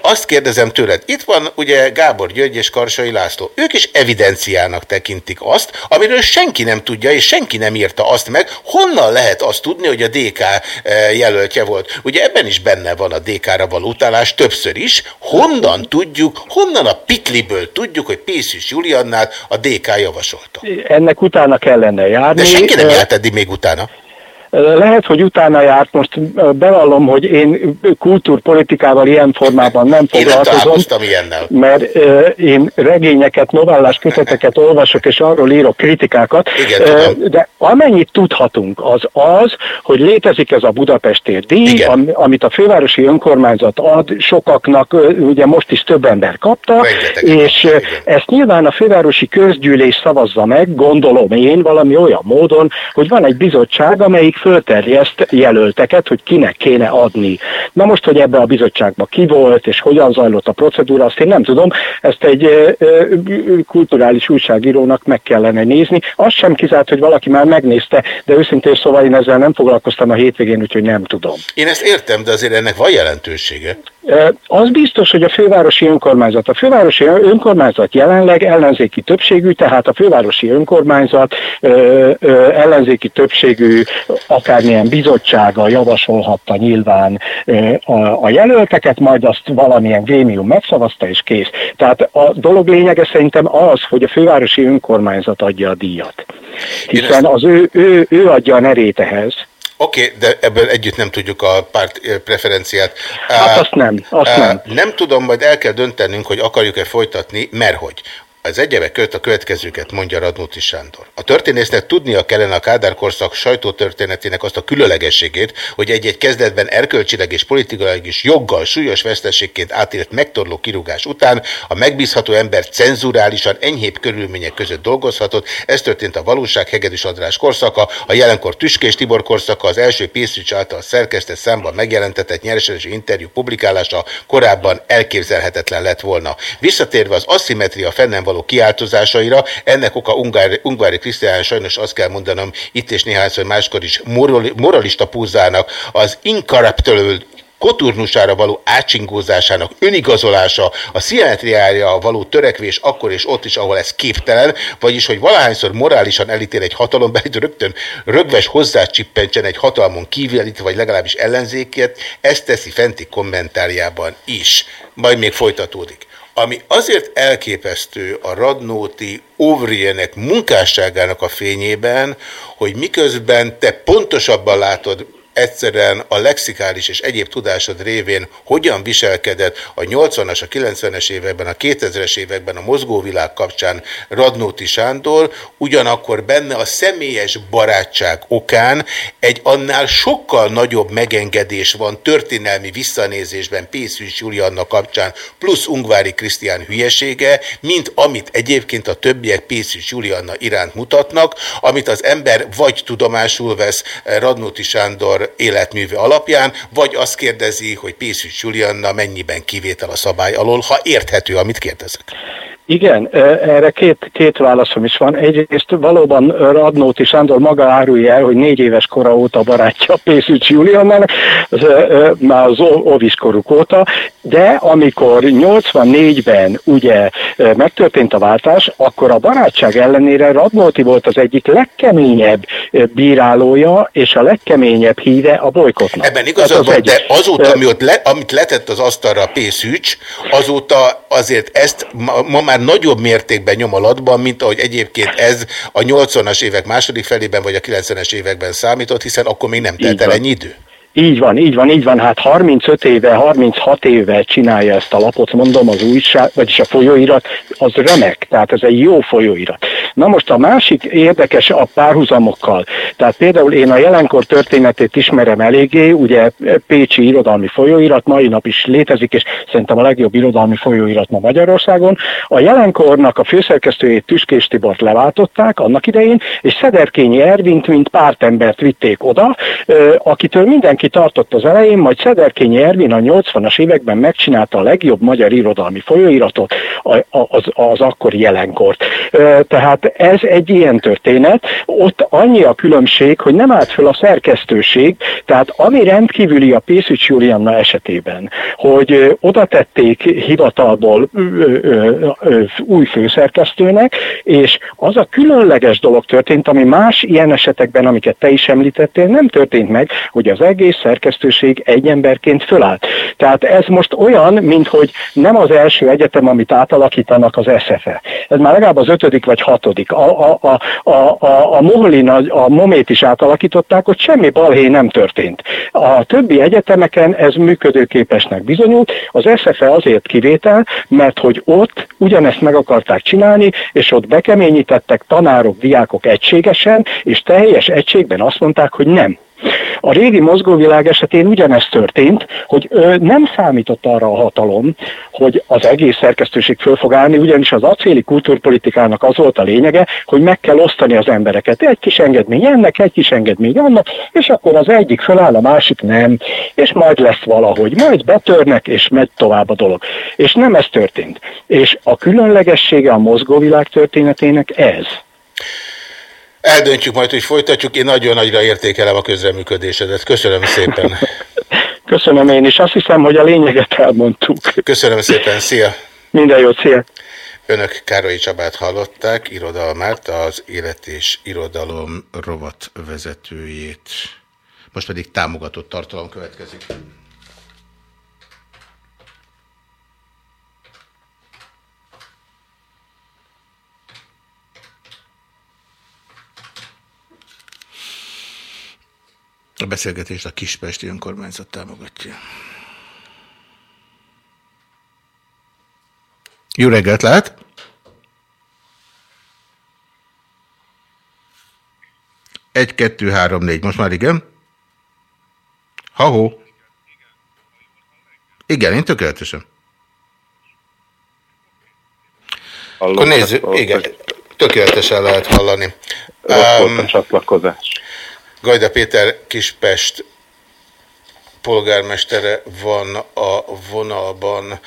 Azt kérdezem tőled, itt van ugye Gábor György és Karsai László. Ők is evidenciának tekintik azt, amiről senki nem tudja, és senki nem írta azt meg. Honnan lehet azt tudni, hogy a DK jelöltje volt? Ugye ebben is benne van a DK-ra való utálás többször is. Honnan tudjuk, honnan a pitliből tudjuk, hogy Pészűs Juliannát a DK javasolta? Ennek utána kellene járni. De senki nem járt eddig még utána. Lehet, hogy utána járt, most bevallom, hogy én kultúrpolitikával ilyen formában nem Én nem foglalkozom. ilyennel. mert én regényeket, novellás köteteket olvasok, és arról írok kritikákat, Igen, de amennyit tudhatunk, az az, hogy létezik ez a Budapestért díj, am, amit a fővárosi önkormányzat ad sokaknak, ugye most is több ember kapta, és ö, ezt nyilván a fővárosi közgyűlés szavazza meg, gondolom én, valami olyan módon, hogy van egy bizottság, amelyik fölterjeszt jelölteket, hogy kinek kéne adni. Na most, hogy ebbe a bizottságba ki volt, és hogyan zajlott a procedúra, azt én nem tudom, ezt egy kulturális újságírónak meg kellene nézni. Az sem kizárt, hogy valaki már megnézte, de őszintén szóval én ezzel nem foglalkoztam a hétvégén, úgyhogy nem tudom. Én ezt értem, de azért ennek van jelentősége. Az biztos, hogy a fővárosi önkormányzat. A fővárosi önkormányzat jelenleg ellenzéki többségű, tehát a fővárosi önkormányzat ö, ö, ellenzéki többségű akármilyen bizottsága javasolhatta nyilván ö, a, a jelölteket, majd azt valamilyen grémium megszavazta és kész. Tehát a dolog lényege szerintem az, hogy a fővárosi önkormányzat adja a díjat. Hiszen az ő, ő, ő adja a nerét ehhez. Oké, okay, de ebből együtt nem tudjuk a párt ö, preferenciát. Hát azt nem, azt á, nem. Nem tudom, majd el kell döntenünk, hogy akarjuk-e folytatni, mert hogy. Az egyebek között a következőket mondja Radnóti Sándor. A történésznek tudnia kellene a Kádár korszak sajtótörténetének azt a különlegességét, hogy egy-egy kezdetben erkölcsileg és politikailag is joggal súlyos veszteségként átélt megtorló kirúgás után a megbízható ember cenzurálisan enyhébb körülmények között dolgozhatott. Ez történt a valóság Hegedűs András korszaka, a jelenkor Tüskés Tibor korszaka, az első Pészrics által szerkesztett számban megjelentetett nyeresési interjú publikálása korábban elképzelhetetlen lett volna. Visszatérve az asszimetria fennem való kiáltozásaira, ennek oka Ungvári, Ungvári Krisztián sajnos azt kell mondanom itt és néhányszor máskor is morali, moralista púzának az incorruptible koturnusára való átsingózásának önigazolása, a szimmetriára való törekvés akkor és ott is, ahol ez képtelen, vagyis, hogy valahányszor morálisan elítél egy hatalombelit, rögtön rögves hozzácsippentsen egy hatalmon kívülit, vagy legalábbis ellenzéket, ezt teszi fenti kommentárjában is. Majd még folytatódik. Ami azért elképesztő a Radnóti Ovrienek munkásságának a fényében, hogy miközben te pontosabban látod, egyszerűen a lexikális és egyéb tudásod révén hogyan viselkedett a 80-as, a 90-es években, a 2000-es években a mozgóvilág kapcsán Radnóti Sándor, ugyanakkor benne a személyes barátság okán egy annál sokkal nagyobb megengedés van történelmi visszanézésben Pészűs Julianna kapcsán, plusz Ungvári Krisztián hülyesége, mint amit egyébként a többiek Pészűs Julianna iránt mutatnak, amit az ember vagy tudomásul vesz Radnóti Sándor életműve alapján, vagy azt kérdezi, hogy Pészűs Julianna mennyiben kivétel a szabály alól, ha érthető, amit kérdezek. Igen, erre két, két válaszom is van. Egyrészt valóban Radnóti Sándor maga árulja el, hogy négy éves kora óta barátja Pészücs Juliannak, már az óviskoruk óta, de amikor 84-ben ugye megtörtént a váltás, akkor a barátság ellenére Radnóti volt az egyik legkeményebb bírálója és a legkeményebb híve a bolykotnak. Ebben igazad van, de azóta, ami ott le, amit letett az asztalra Pészücs, azóta azért ezt ma, ma már már nagyobb mértékben nyom alatban, mint ahogy egyébként ez a 80-as évek második felében vagy a 90-es években számított, hiszen akkor még nem telt el ennyi idő. Így van, így van, így van. Hát 35 éve, 36 éve csinálja ezt a lapot, mondom, az újság, vagyis a folyóirat, az remek, tehát ez egy jó folyóirat. Na most a másik érdekes a párhuzamokkal. Tehát például én a jelenkor történetét ismerem eléggé, ugye Pécsi irodalmi folyóirat mai nap is létezik, és szerintem a legjobb irodalmi folyóirat ma Magyarországon. A jelenkornak a főszerkesztőjét Tüskés Tibort leváltották annak idején, és Szederkényi Ervint, mint pártembert vitték oda, akitől mindenki aki tartott az elején, majd Szederkényi Ervin a 80-as években megcsinálta a legjobb magyar irodalmi folyóiratot, az, az akkori jelenkort. Tehát ez egy ilyen történet. Ott annyi a különbség, hogy nem állt föl a szerkesztőség, tehát ami rendkívüli a Pészücs Julianna esetében, hogy oda tették hivatalból új főszerkesztőnek, és az a különleges dolog történt, ami más ilyen esetekben, amiket te is említettél, nem történt meg, hogy az egész egész szerkesztőség egy emberként fölállt. Tehát ez most olyan, mint hogy nem az első egyetem, amit átalakítanak az SFE. Ez már legalább az ötödik vagy hatodik. A, a, a, a, a, a Mohlin, a, a Momét is átalakították, hogy semmi balhé nem történt. A többi egyetemeken ez működőképesnek bizonyult, az SFE azért kivétel, mert hogy ott ugyanezt meg akarták csinálni, és ott bekeményítettek tanárok, diákok egységesen, és teljes egységben azt mondták, hogy nem, a régi mozgóvilág esetén ugyanezt történt, hogy ő nem számított arra a hatalom, hogy az egész szerkesztőség föl fog állni, ugyanis az acéli kultúrpolitikának az volt a lényege, hogy meg kell osztani az embereket. Egy kis engedmény ennek, egy kis engedmény annak, és akkor az egyik föláll, a másik nem, és majd lesz valahogy, majd betörnek, és megy tovább a dolog. És nem ez történt. És a különlegessége a mozgóvilág történetének ez. Eldöntjük majd, hogy folytatjuk. Én nagyon nagyra értékelem a közreműködésedet. Köszönöm szépen. Köszönöm én is. Azt hiszem, hogy a lényeget elmondtuk. Köszönöm szépen. Szia! Minden jót, szia! Önök Károly Csabát hallották, irodalmát, az Élet és Irodalom rovat vezetőjét. Most pedig támogatott tartalom következik. A beszélgetést a Kispesti önkormányzat támogatja. Jó reggelt lehet! Egy, kettő, három, négy. Most már igen? Ha-ho. Igen, én tökéletesen. Akkor nézzük, igen, tökéletesen lehet hallani. Rossz volt a csatlakozás. Gajda Péter Kispest polgármestere van a vonalban.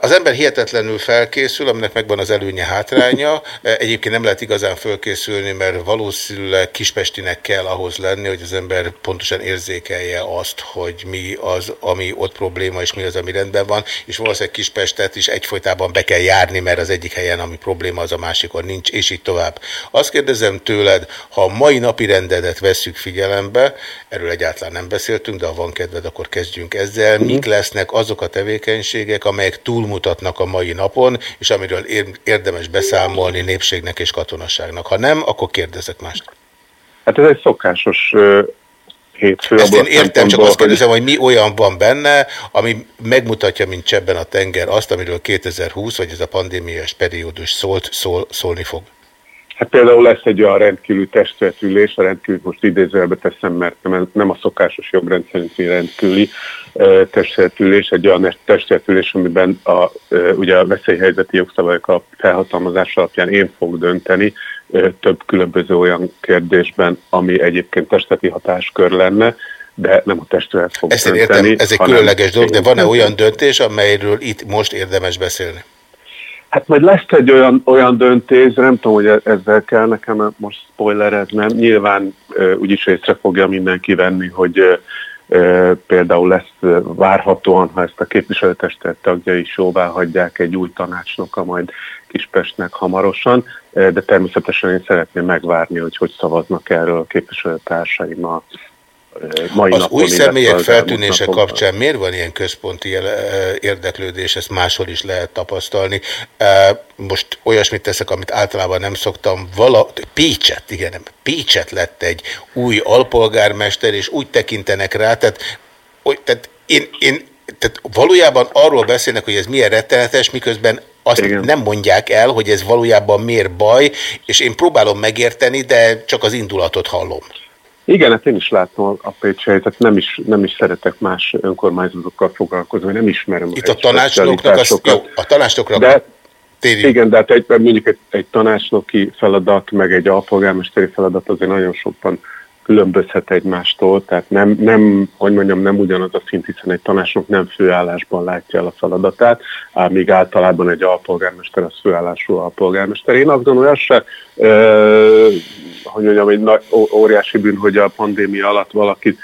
Az ember hihetetlenül felkészül, aminek megvan az előnye hátránya. Egyébként nem lehet igazán felkészülni, mert valószínűleg kispestinek kell ahhoz lenni, hogy az ember pontosan érzékelje azt, hogy mi az, ami ott probléma, és mi az, ami rendben van. És valószínűleg kispestet is egyfolytában be kell járni, mert az egyik helyen, ami probléma, az a másikon nincs, és így tovább. Azt kérdezem tőled, ha a mai napi rendedet vesszük figyelembe, erről egyáltalán nem beszéltünk, de ha van kedved, akkor kezdjünk ezzel. Mik lesznek azok a tevékenységek, amelyek túlmutatnak a mai napon, és amiről érdemes beszámolni népségnek és katonaságnak. Ha nem, akkor kérdezek mást. Hát ez egy szokásos hétfő. Ezt én értem, csak azt kérdezem, hogy mi olyan van benne, ami megmutatja, mint csebben a tenger azt, amiről 2020, vagy ez a pandémiás periódus szólt, szól, szólni fog. Hát például lesz egy olyan rendkívüli testületülés, a rendkívül most idézőjelbe teszem, mert nem, a szokásos jogrend szerinti rendkívüli testületülés, egy olyan testületülés, amiben a, ugye a veszélyhelyzeti jogszabályok a felhatalmazás alapján én fog dönteni több különböző olyan kérdésben, ami egyébként testeti hatáskör lenne, de nem a testület fog Ezt én dönteni. értem, ez egy különleges dolog, de van-e olyan döntés, amelyről itt most érdemes beszélni? Hát majd lesz egy olyan, olyan döntés, nem tudom, hogy e- ezzel kell nekem most spoilereznem. Nyilván úgyis észre fogja mindenki venni, hogy például lesz várhatóan, ha ezt a képviselőtestet tagjai is jóvá hagyják egy új tanácsnoka majd Kispestnek hamarosan, de természetesen én szeretném megvárni, hogy hogy szavaznak erről a képviselőtársaim a mai Az napon, új személyek feltűnése napokban. kapcsán miért van ilyen központi érdeklődés, ezt máshol is lehet tapasztalni. Most olyasmit teszek, amit általában nem szoktam, vala, Pécset, igen, nem, Pécset lett egy új alpolgármester, és úgy tekintenek rá, tehát, oly, tehát én, én tehát valójában arról beszélnek, hogy ez milyen rettenetes, miközben azt Igen. nem mondják el, hogy ez valójában miért baj, és én próbálom megérteni, de csak az indulatot hallom. Igen, hát én is látom a Pécsi helyzetet, nem is, nem is szeretek más önkormányzatokkal foglalkozni, nem ismerem Itt a tanácsnoknak, az, jó, a tanácsnokra de, térjünk. Igen, de hát egy, mondjuk egy, egy tanácsnoki feladat, meg egy alpolgármesteri feladat azért nagyon sokban különbözhet egymástól, tehát nem, nem, hogy mondjam, nem ugyanaz a szint, hiszen egy tanácsnok nem főállásban látja el a feladatát, ám míg általában egy alpolgármester az főállású alpolgármester. Én azt gondolom, hogy az se, ö, hogy mondjam, egy nagy, óriási bűn, hogy a pandémia alatt valaki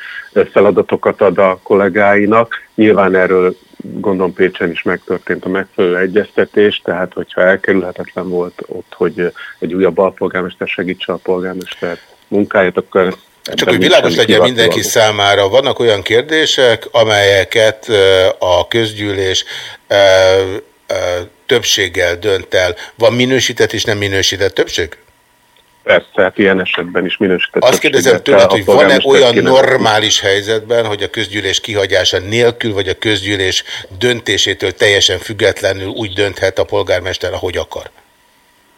feladatokat ad a kollégáinak. Nyilván erről gondolom Pécsen is megtörtént a megfelelő egyeztetés, tehát hogyha elkerülhetetlen volt ott, hogy egy újabb alpolgármester segítse a polgármester munkáját, akkor Csak hogy világos legyen mindenki számára, vannak olyan kérdések, amelyeket a közgyűlés többséggel dönt el. Van minősített és nem minősített többség? Persze, hát ilyen esetben is minősített. Azt kérdezem tőled, hogy van-e olyan normális helyzetben, hogy a közgyűlés kihagyása nélkül, vagy a közgyűlés döntésétől teljesen függetlenül úgy dönthet a polgármester, ahogy akar?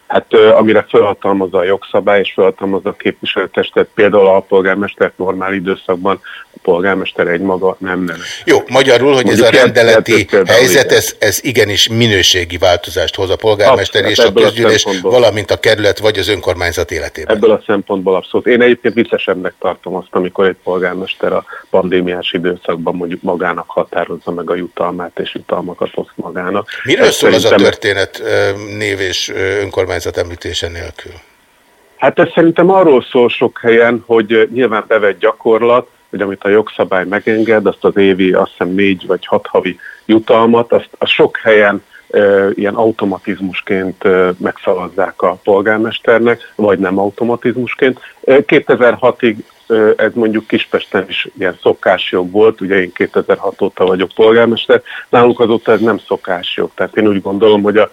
Hát amire felhatalmazza a jogszabály és felhatalmazza a képviselőtestet, például a polgármestert normál időszakban, a polgármester egymaga nem nem. Jó, magyarul, hogy ez a Mondjuk rendeleti helyzet, ez, ez igenis minőségi változást hoz a polgármester Abszolút, és a a közgyűlés, szempontból. valamint a kerület vagy az önkormányzat életében. Ebből a szempontból abszolút. Én egyébként viccesebbnek tartom azt, amikor egy polgármester a pandémiás időszakban mondjuk magának határozza meg a jutalmát, és jutalmakat oszt magának. Miről Ez szól az a történet név és önkormányzat említése nélkül? Hát ez szerintem arról szól sok helyen, hogy nyilván bevett gyakorlat, hogy amit a jogszabály megenged, azt az évi azt hiszem négy vagy hat havi jutalmat, azt a sok helyen ö, ilyen automatizmusként ö, megszavazzák a polgármesternek, vagy nem automatizmusként. Ö, 2006-ig ö, ez mondjuk Kispesten is ilyen szokásjog volt, ugye én 2006 óta vagyok polgármester, nálunk azóta ez nem szokásjog. Tehát én úgy gondolom, hogy a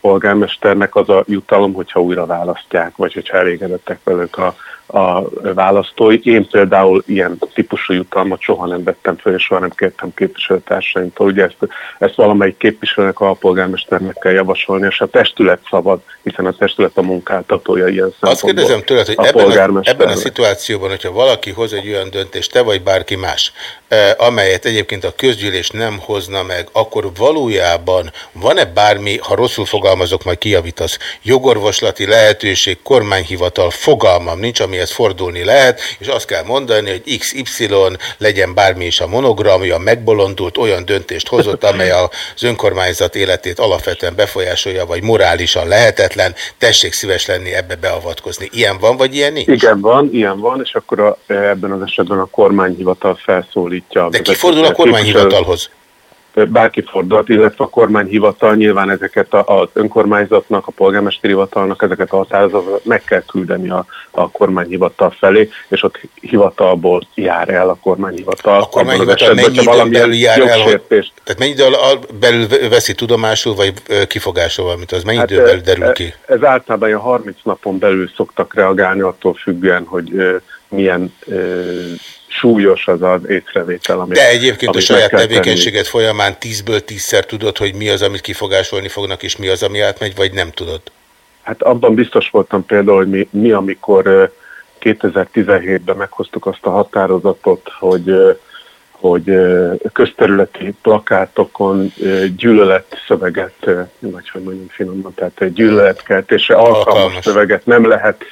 polgármesternek az a jutalom, hogyha újra választják, vagy hogyha elégedettek velük a, a választói. Én például ilyen típusú jutalmat soha nem vettem fel, és soha nem kértem képviselőtársaimtól. Ugye ezt, ezt valamelyik képviselőnek, a polgármesternek kell javasolni, és a testület szabad, hiszen a testület a munkáltatója ilyen Azt szempontból. kérdezem tőled, hogy a ebben a, ebben a szituációban, hogyha valaki hoz egy olyan döntést, te vagy bárki más, eh, amelyet egyébként a közgyűlés nem hozna meg, akkor valójában van-e bármi, ha rosszul fogalmazok, majd kijavítasz, jogorvoslati lehetőség, kormányhivatal, fogalmam nincs, amihez fordulni lehet, és azt kell mondani, hogy XY legyen bármi is a monogramja, megbolondult, olyan döntést hozott, amely az önkormányzat életét alapvetően befolyásolja, vagy morálisan lehetetlen, tessék szíves lenni ebbe beavatkozni. Ilyen van, vagy ilyen nincs? Igen, van, ilyen van, és akkor a, ebben az esetben a kormányhivatal felszólítja. De ki fordul a kormányhivatalhoz? Bárki fordulhat, illetve a kormányhivatal nyilván ezeket az önkormányzatnak, a polgármesteri hivatalnak ezeket a határozatokat meg kell küldeni a, a kormányhivatal felé, és ott hivatalból jár el a kormányhivatal. A kormányhivatal mennyi időn belül jár el, tehát mennyi idő belül veszi tudomásul, vagy kifogásul valamit, az mennyi hát, belül derül ki? Ez általában ilyen 30 napon belül szoktak reagálni, attól függően, hogy milyen súlyos az az észrevétel, amit De egyébként a amit saját meg kell tenni. tevékenységet folyamán tízből tízszer tudod, hogy mi az, amit kifogásolni fognak, és mi az, ami átmegy, vagy nem tudod? Hát abban biztos voltam például, hogy mi, mi amikor ö, 2017-ben meghoztuk azt a határozatot, hogy hogy közterületi plakátokon ö, gyűlöletszöveget, ö, vagy hogy mondjam finoman, tehát gyűlöletkeltésre alkalmas Alkalmas. szöveget nem lehet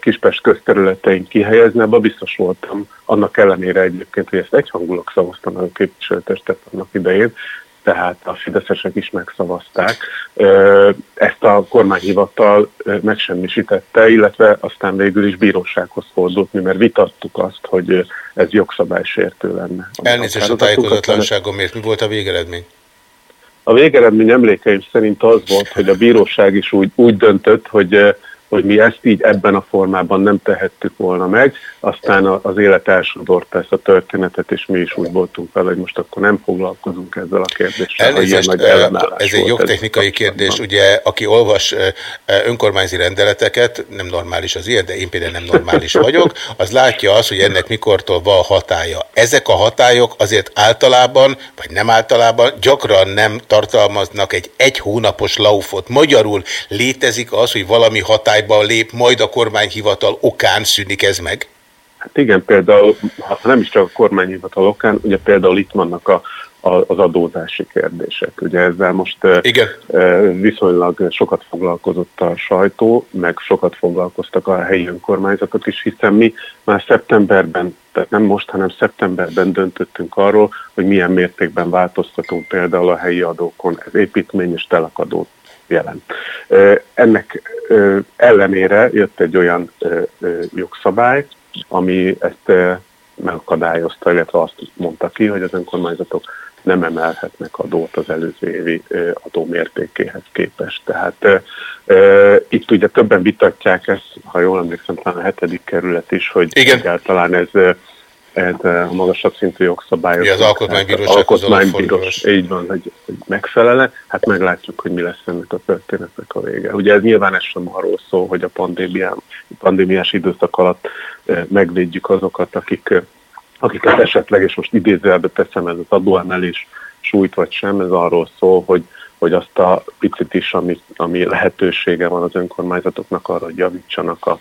Kispest közterületein kihelyezni, abban biztos voltam, annak ellenére egyébként, hogy ezt egyhangulag szavaztam a képviselőtestet annak idején, tehát a fideszesek is megszavazták. Ö, Ezt a kormányhivatal ö, megsemmisítette, illetve aztán végül is bírósághoz fordult, mi mert vitattuk azt, hogy ez jogszabálysértő lenne. Elnézést a tájékozatlanságomért, mi volt a végeredmény? A végeredmény emlékeim szerint az volt, hogy a bíróság is úgy, úgy döntött, hogy, eh, hogy mi ezt így ebben a formában nem tehettük volna meg, aztán az élet elsodorta ezt a történetet, és mi is úgy voltunk vele, hogy most akkor nem foglalkozunk ezzel a kérdéssel. Elnézést, ez egy jogtechnikai kérdés, ugye, aki olvas önkormányzi rendeleteket, nem normális az ilyen, de én például nem normális vagyok, az látja azt, hogy ennek mikortól van hatája. Ezek a hatályok azért általában, vagy nem általában, gyakran nem tartalmaznak egy egy hónapos laufot. Magyarul létezik az, hogy valami hatályba lép, majd a kormányhivatal okán szűnik ez meg? Hát igen, például, ha nem is csak a kormányhivatal okán, ugye például itt vannak a, a, az adózási kérdések. Ugye ezzel most Igen. viszonylag sokat foglalkozott a sajtó, meg sokat foglalkoztak a helyi önkormányzatok is, hiszen mi már szeptemberben, tehát nem most, hanem szeptemberben döntöttünk arról, hogy milyen mértékben változtatunk például a helyi adókon, ez építmény és telakadót jelent. Ö, Ennek ellenére jött egy olyan jogszabály, ami ezt megakadályozta, illetve azt mondta ki, hogy az önkormányzatok nem emelhetnek adót az előző évi adómértékéhez képest. Tehát ö, ö, itt ugye többen vitatják ezt, ha jól emlékszem, talán a hetedik kerület is, hogy Igen. egyáltalán ez ö, a magasabb szintű jogszabályok. Mi az Alkotmánybírósághoz való Alkotmánybírós, így van, hogy, hogy megfelele. Hát meglátjuk, hogy mi lesz ennek a történetnek a vége. Ugye ez nyilván ez sem arról szól, hogy a pandémián, pandémiás időszak alatt eh, megvédjük azokat, akik, eh, akiket esetleg, és most idézőjelbe teszem, ez az adóemelés sújt vagy sem, ez arról szól, hogy hogy azt a picit is, ami, ami lehetősége van az önkormányzatoknak arra, hogy javítsanak a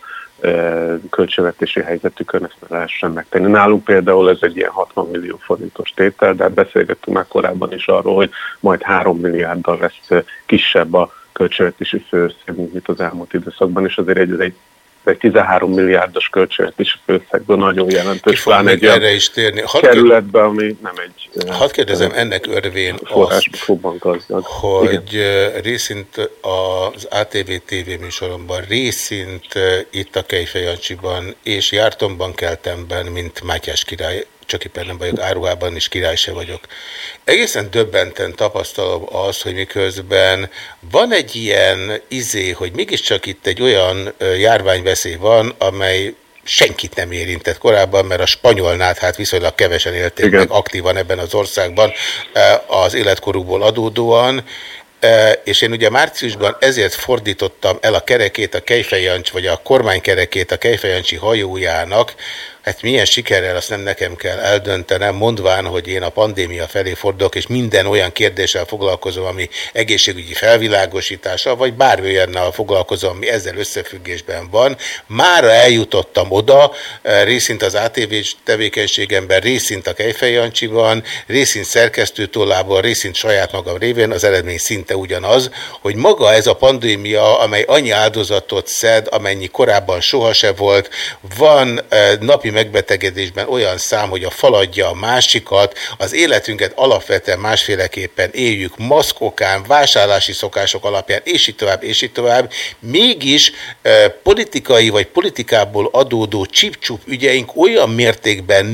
költségvetési helyzetükön, ezt meg lehessen megtenni. Nálunk például ez egy ilyen 60 millió forintos tétel, de hát beszélgettünk már korábban is arról, hogy majd 3 milliárddal lesz kisebb a költségvetési főösszeg, mint az elmúlt időszakban, és azért egy, egy egy 13 milliárdos költségvetési főösszegből nagyon jelentős, még egy erre is térni. Hadd kerületbe, ami nem egy Hadd kérdezem ennek örvén azt, gazdag. hogy ö, részint az ATV TV műsoromban, részint itt a Kejfej Jancsiban és Jártomban, Keltemben, mint Mátyás király, csak éppen nem vagyok áruhában, és király se vagyok. Egészen döbbenten tapasztalom azt, hogy miközben van egy ilyen izé, hogy mégiscsak itt egy olyan járványveszély van, amely senkit nem érintett korábban, mert a spanyol náthát viszonylag kevesen élték Igen. meg aktívan ebben az országban az életkorukból adódóan, és én ugye márciusban ezért fordítottam el a kerekét a Kejfejancs, vagy a kormánykerekét a Kejfejancsi hajójának, hát milyen sikerrel azt nem nekem kell eldöntenem, mondván, hogy én a pandémia felé fordulok, és minden olyan kérdéssel foglalkozom, ami egészségügyi felvilágosítással, vagy bármi olyannal foglalkozom, ami ezzel összefüggésben van. Mára eljutottam oda, eh, részint az ATV tevékenységemben, részint a Kejfej Jancsiban, részint szerkesztőtollából, részint saját magam révén, az eredmény szinte ugyanaz, hogy maga ez a pandémia, amely annyi áldozatot szed, amennyi korábban sohasem volt, van eh, napi megbetegedésben olyan szám, hogy a faladja a másikat, az életünket alapvetően másféleképpen éljük, maszkokán, vásárlási szokások alapján, és így tovább, és így tovább, mégis eh, politikai vagy politikából adódó csipcsup ügyeink olyan mértékben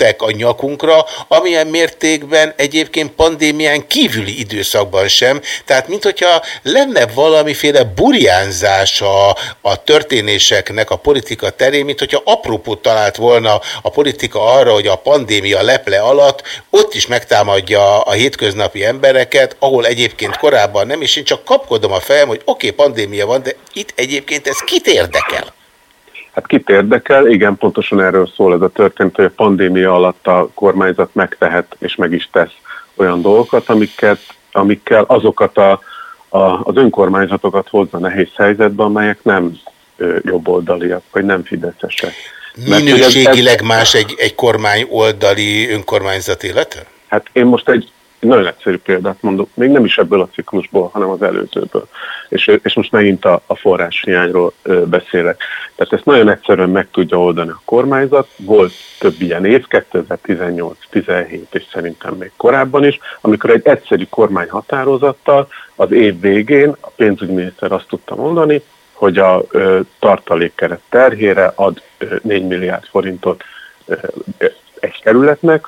nőttek a nyakunkra, amilyen mértékben egyébként pandémián kívüli időszakban sem. Tehát, mint hogyha lenne valamiféle burjánzása a történéseknek a politika terén, mint hogyha apropót talált volna a politika arra, hogy a pandémia leple alatt ott is megtámadja a hétköznapi embereket, ahol egyébként korábban nem, és én csak kapkodom a fejem, hogy oké, okay, pandémia van, de itt egyébként ez kit érdekel? Hát kit érdekel? Igen, pontosan erről szól ez a történet, hogy a pandémia alatt a kormányzat megtehet és meg is tesz olyan dolgokat, amiket, amikkel azokat a, a, az önkormányzatokat hozza nehéz helyzetbe, amelyek nem ö, jobboldaliak, vagy nem fideszesek. Minőségileg más egy, egy kormány oldali önkormányzat élete? Hát én most egy nagyon egyszerű példát mondok, még nem is ebből a ciklusból, hanem az előzőből. És, és most megint a, a forráshiányról ö, beszélek. Tehát ezt nagyon egyszerűen meg tudja oldani a kormányzat. Volt több ilyen év, 2018, 17 és szerintem még korábban is, amikor egy egyszerű kormány határozattal az év végén a pénzügyminiszter azt tudta mondani, hogy a ö, tartalékkeret terhére ad ö, 4 milliárd forintot ö, egy kerületnek,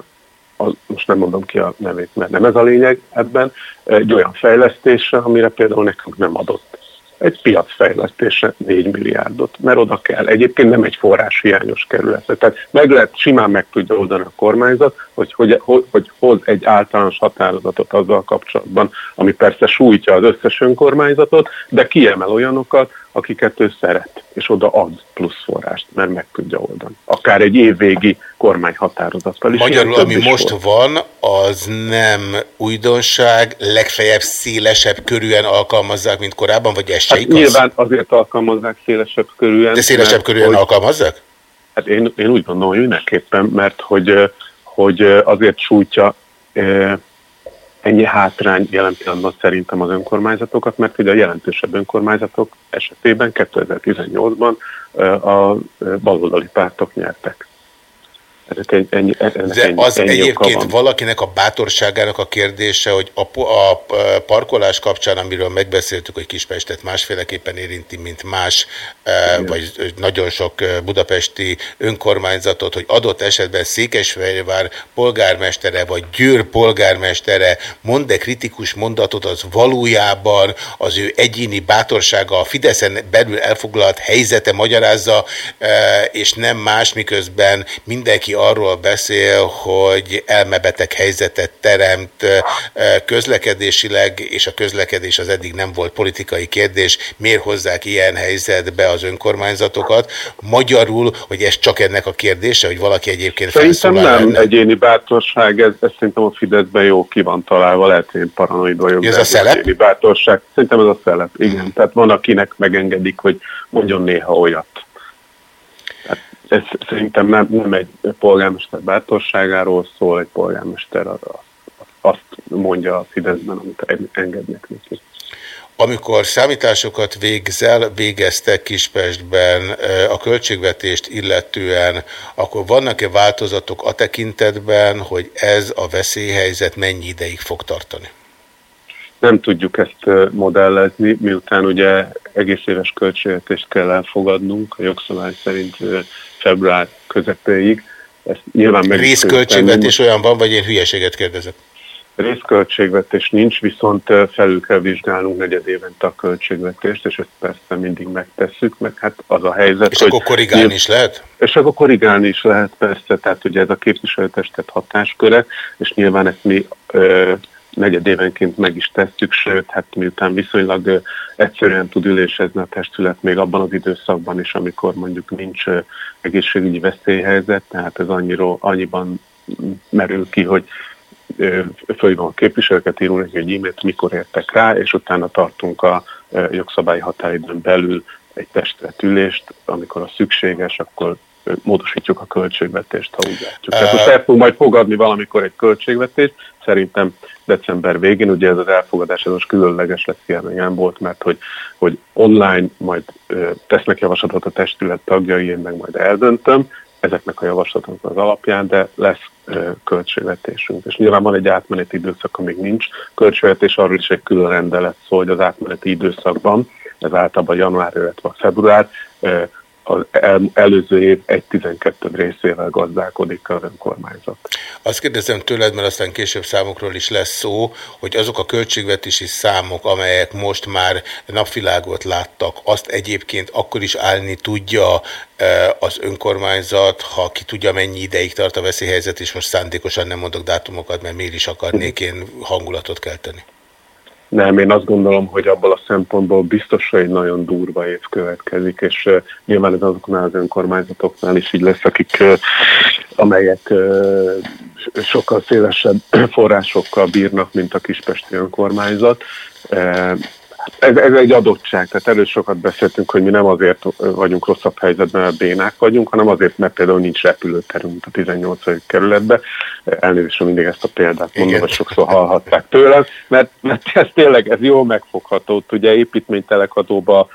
az, most nem mondom ki a nevét, mert nem ez a lényeg ebben, egy olyan fejlesztésre, amire például nekünk nem adott. Egy piacfejlesztésre 4 milliárdot, mert oda kell. Egyébként nem egy forráshiányos kerület. Tehát meg lehet, simán meg tudja oldani a kormányzat, hogy, hogy, hogy hoz egy általános határozatot azzal kapcsolatban, ami persze sújtja az összes önkormányzatot, de kiemel olyanokat, akiket ő szeret, és oda ad plusz forrást, mert meg tudja oldani. Akár egy évvégi kormányhatározattal is. Magyarul, ami is most volt. van, az nem újdonság, legfeljebb szélesebb körűen alkalmazzák, mint korábban, vagy ez hát igaz? Nyilván azért alkalmazzák szélesebb körűen. De szélesebb körűen hogy, alkalmazzák? Hát én, én úgy gondolom, hogy mindenképpen, mert hogy, hogy azért sújtja ennyi hátrány jelen pillanatban szerintem az önkormányzatokat, mert ugye a jelentősebb önkormányzatok esetében 2018-ban a baloldali pártok nyertek. Ennyi, De ennyi, az ennyi egyébként valakinek a bátorságának a kérdése, hogy a, a parkolás kapcsán, amiről megbeszéltük, hogy Kispestet másféleképpen érinti, mint más, Igen. vagy nagyon sok budapesti önkormányzatot, hogy adott esetben Székesfehérvár polgármestere, vagy Győr polgármestere mond-e kritikus mondatot, az valójában az ő egyéni bátorsága, a Fideszen belül elfoglalt helyzete magyarázza, és nem más, miközben mindenki arról beszél, hogy elmebeteg helyzetet teremt közlekedésileg, és a közlekedés az eddig nem volt politikai kérdés, miért hozzák ilyen helyzetbe az önkormányzatokat. Magyarul, hogy ez csak ennek a kérdése, hogy valaki egyébként Szerintem nem enne. egyéni bátorság, ez, ez szerintem a Fideszben jó ki van találva, lehet, hogy én paranoid vagyok. Ez a szelep? Egyéni bátorság. Szerintem ez a szelep, igen. Mm. Tehát van, akinek megengedik, hogy mondjon néha olyat ez szerintem nem, nem egy polgármester bátorságáról szól, egy polgármester az, azt mondja a Fideszben, amit engednek neki. Amikor számításokat végzel, végeztek Kispestben a költségvetést illetően, akkor vannak-e változatok a tekintetben, hogy ez a veszélyhelyzet mennyi ideig fog tartani? Nem tudjuk ezt modellezni, miután ugye egész éves költségvetést kell elfogadnunk, a jogszabály szerint február közepéig. Ezt nyilván meg Részköltségvetés olyan van, vagy én hülyeséget kérdezek? Részköltségvetés nincs, viszont felül kell vizsgálnunk negyed évente a költségvetést, és ezt persze mindig megtesszük, meg hát az a helyzet, És hogy akkor korrigálni is lehet? És akkor korrigálni is lehet, persze, tehát ugye ez a képviselőtestet hatásköre, és nyilván ezt mi ö, negyedévenként meg is tesszük, sőt, hát miután viszonylag egyszerűen tud ülésezni a testület még abban az időszakban is, amikor mondjuk nincs egészségügyi veszélyhelyzet, tehát ez annyira, annyiban merül ki, hogy fölhívom a képviselőket, írunk neki egy e-mailt, mikor értek rá, és utána tartunk a jogszabályi határidőn belül egy testületülést, amikor a szükséges, akkor módosítjuk a költségvetést, ha úgy látjuk. Tehát most el fogunk majd fogadni valamikor egy költségvetést, szerintem december végén, ugye ez az elfogadás, ez most különleges lesz, nem volt, mert hogy, hogy online majd tesznek javaslatot a testület tagjai, én meg majd eldöntöm, ezeknek a javaslatoknak az alapján, de lesz költségvetésünk. És nyilván van egy átmeneti időszak, amíg nincs költségvetés, arról is egy külön rendelet szól, hogy az átmeneti időszakban, ez általában január, illetve február, az el, előző év 1-12 részével gazdálkodik az önkormányzat. Azt kérdezem tőled, mert aztán később számokról is lesz szó, hogy azok a költségvetési számok, amelyek most már napvilágot láttak, azt egyébként akkor is állni tudja e, az önkormányzat, ha ki tudja mennyi ideig tart a veszélyhelyzet, és most szándékosan nem mondok dátumokat, mert miért is akarnék én hangulatot kelteni. Nem, én azt gondolom, hogy abból a szempontból biztos, hogy egy nagyon durva év következik, és uh, nyilván ez azoknál az önkormányzatoknál is így lesz, akik, uh, amelyek uh, sokkal szélesebb forrásokkal bírnak, mint a kispesti önkormányzat. Ez, ez egy adottság, tehát előtt sokat beszéltünk, hogy mi nem azért vagyunk rosszabb helyzetben, mert bénák vagyunk, hanem azért, mert például nincs repülőterünk a 18. kerületben. Elnézést, hogy mindig ezt a példát mondom, Igen. hogy sokszor hallhatták tőlem, mert, mert ez tényleg ez jól megfogható. Ugye építménytelekadóba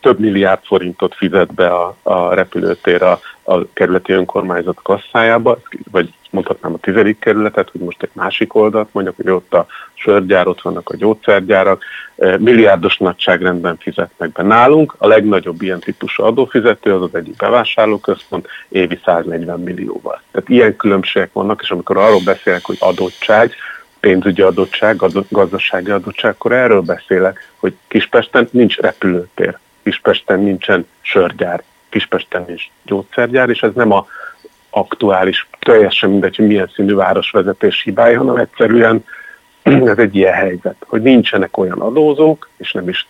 több milliárd forintot fizet be a, a repülőtér a, a kerületi önkormányzat kasszájába, vagy mondhatnám a tizedik kerületet, hogy most egy másik oldalt mondjak, hogy ott a sörgyár, ott vannak a gyógyszergyárak, milliárdos nagyságrendben fizetnek be nálunk. A legnagyobb ilyen típusú adófizető az az egyik bevásárlóközpont évi 140 millióval. Tehát ilyen különbségek vannak, és amikor arról beszélek, hogy adottság, pénzügyi adottság, gazdasági adottság, akkor erről beszélek, hogy Kispesten nincs repülőtér, Kispesten nincsen sörgyár, Kispesten nincs gyógyszergyár, és ez nem a aktuális, teljesen mindegy, hogy milyen színű városvezetés hibája, hanem egyszerűen ez egy ilyen helyzet, hogy nincsenek olyan adózók, és nem is,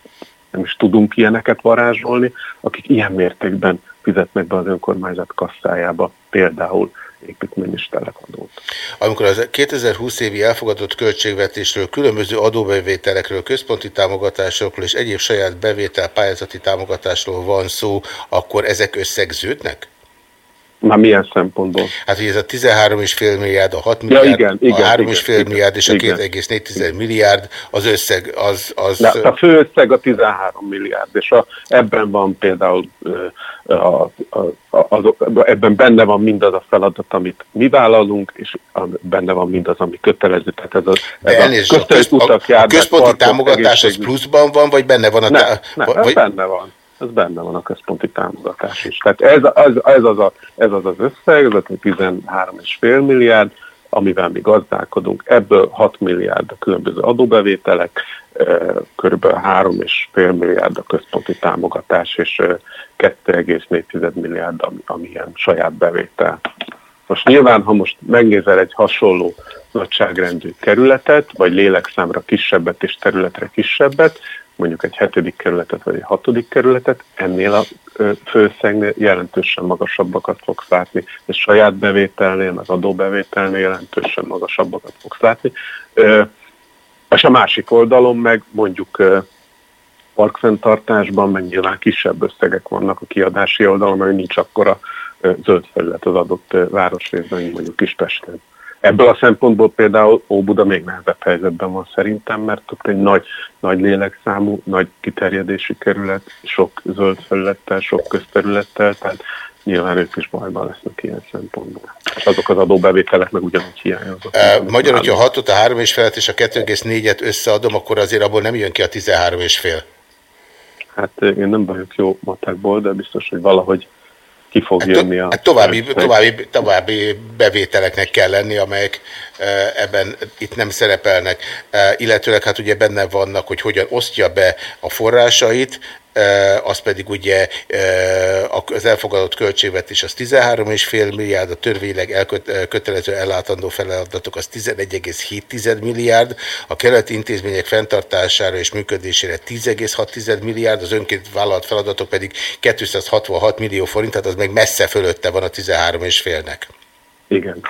nem is tudunk ilyeneket varázsolni, akik ilyen mértékben fizetnek be az önkormányzat kasszájába, például építmény és telekadót. Amikor az 2020 évi elfogadott költségvetésről, különböző adóbevételekről, központi támogatásokról és egyéb saját bevétel pályázati támogatásról van szó, akkor ezek összegződnek? Már milyen szempontból? Hát, hogy ez a 13,5 milliárd, a 6 milliárd, ja, igen, igen, a 3,5 milliárd és a 2,4 milliárd, az összeg az... az... De a fő összeg a 13 milliárd, és a, ebben van például a, a, a, a, ebben benne van mindaz a feladat, amit mi vállalunk, és a, benne van mindaz, ami kötelező. Tehát ez a, ez De elnézést, a, közp, utak, a, a központi támogatás az pluszban van, vagy benne van a... Nem, nem vagy... benne van ez benne van a központi támogatás is. Tehát ez, az, ez, az, a, ez az az összeg, ez a 13,5 milliárd, amivel mi gazdálkodunk, ebből 6 milliárd a különböző adóbevételek, kb. 3,5 milliárd a központi támogatás, és 2,4 milliárd, ami, ami ilyen saját bevétel. Most nyilván, ha most megnézel egy hasonló nagyságrendű kerületet, vagy lélekszámra kisebbet és területre kisebbet, mondjuk egy hetedik kerületet vagy egy hatodik kerületet, ennél a főszegnél jelentősen magasabbakat fogsz látni, és saját bevételnél, az adóbevételnél jelentősen magasabbakat fogsz látni. És a másik oldalon meg mondjuk parkfenntartásban meg nyilván kisebb összegek vannak a kiadási oldalon, mert nincs akkora zöld felület az adott városrészben, mondjuk Kispesten. Ebből a szempontból például Óbuda még nehezebb helyzetben van szerintem, mert ott egy nagy, nagy lélekszámú, nagy kiterjedésű kerület, sok zöld felülettel, sok közterülettel, tehát nyilván ők is bajban lesznek ilyen szempontból. És azok az adóbevételek meg ugyanúgy hiányoznak. E, magyar, hogyha a 6 a 3 és felet és a 2,4-et összeadom, akkor azért abból nem jön ki a 13 és fél. Hát én nem vagyok jó matekból, de biztos, hogy valahogy ki fog hát jönni a... Hát további, további, további bevételeknek kell lenni, amelyek ebben itt nem szerepelnek, illetőleg hát ugye benne vannak, hogy hogyan osztja be a forrásait, az pedig ugye az elfogadott költségvetés az 13,5 milliárd, a törvényleg elkötelező ellátandó feladatok az 11,7 milliárd, a keleti intézmények fenntartására és működésére 10,6 milliárd, az önként vállalt feladatok pedig 266 millió forint, tehát az meg messze fölötte van a 13,5-nek. Igen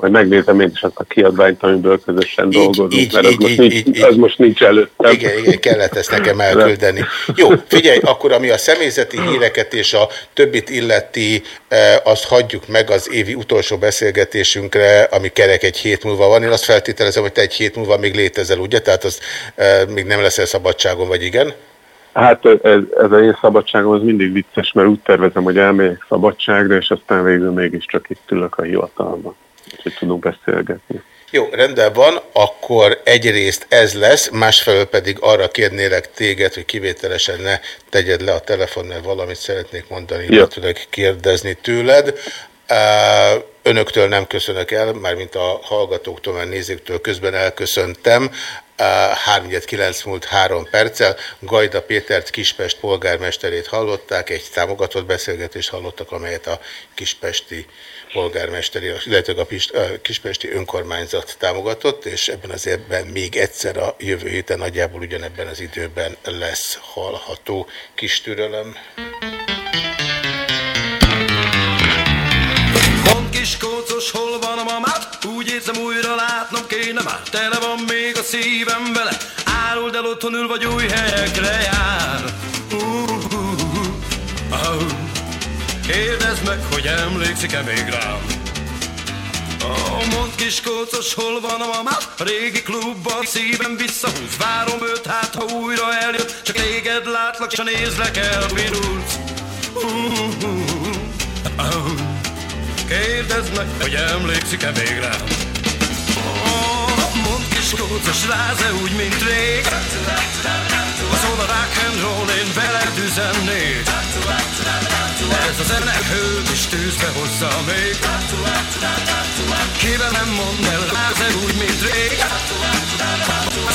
majd megnézem én is azt a kiadványt, amiből közösen így, dolgozunk, így, mert így, az, így, most nincs, így, az most nincs előttem. Igen, igen, kellett ezt nekem elküldeni. Jó, figyelj, akkor ami a személyzeti híreket és a többit illeti, eh, azt hagyjuk meg az évi utolsó beszélgetésünkre, ami kerek egy hét múlva van. Én azt feltételezem, hogy te egy hét múlva még létezel, ugye? Tehát az eh, még nem leszel szabadságon, vagy igen? Hát ez, ez a én szabadságom az mindig vicces, mert úgy tervezem, hogy elmegyek szabadságra, és aztán végül mégiscsak itt ülök a hivatalban hogy tudunk beszélgetni. Jó, rendben van, akkor egyrészt ez lesz, másfelől pedig arra kérnélek téged, hogy kivételesen ne tegyed le a telefon, mert valamit szeretnék mondani, ja. illetve kérdezni tőled. Önöktől nem köszönök el, mármint a hallgatóktól, mert nézőktől közben elköszöntem. 3 múlt 3 perccel. Gajda Pétert, Kispest polgármesterét hallották, egy támogatott beszélgetést hallottak, amelyet a kispesti polgármesteri, illetve a, Pist, a kispesti önkormányzat támogatott, és ebben az évben még egyszer a jövő héten nagyjából ugyanebben az időben lesz hallható kis türelem. Mond kis kócos, hol van a mamát? Úgy érzem újra látnom kéne már Tele van még a szívem vele Áruld el otthon ül vagy új helyekre jár uh, uh, uh, uh. Kérdezd meg, hogy emlékszik-e még rám Oh, mondd kis kócos, hol van a mamát? A régi klubban szívem visszahúz Várom őt, hát ha újra eljött Csak téged látlak, s nézlek el, virulsz. Kérdezd meg, hogy emlékszik-e még rám oh, Mondd kis kócos, ráz-e úgy, mint rég. Szól a rock and roll, én veled üzennék. Ez a zene hőt is tűzbe hozza még. Kivel nem mond el, ráz-e úgy, mint rég.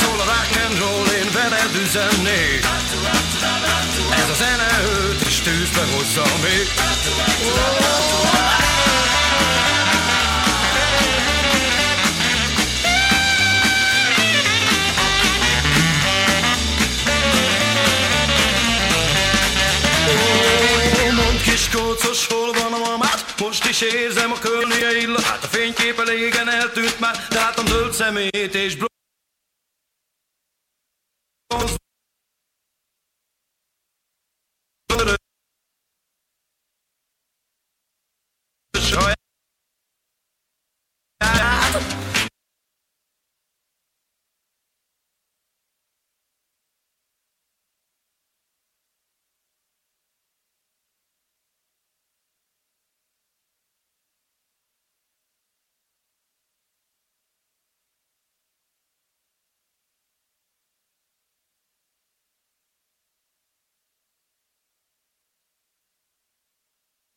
Szól a rock and roll, én veled üzennék. Ez a zene hőt is tűzbe hozza még. oh, kócos, hol van a mamát? Most is érzem a környe illatát A fénykép elégen eltűnt már De látom zöld szemét és bronz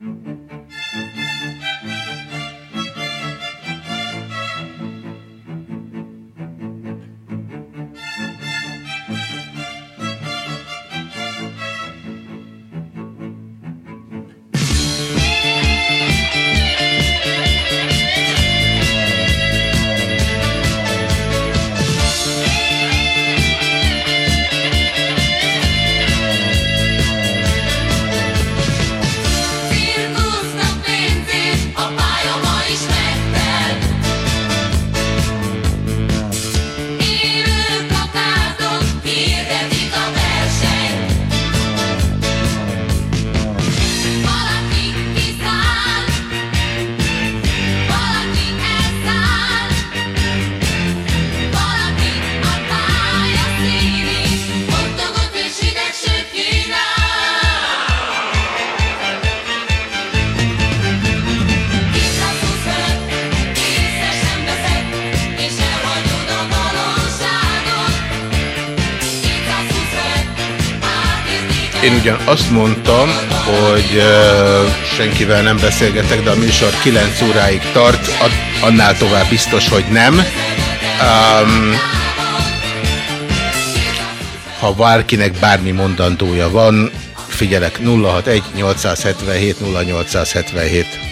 Mm-hmm. Azt mondtam, hogy uh, senkivel nem beszélgetek, de a műsor 9 óráig tart, annál tovább biztos, hogy nem. Um, ha bárkinek bármi mondandója van, figyelek 061 877 0877.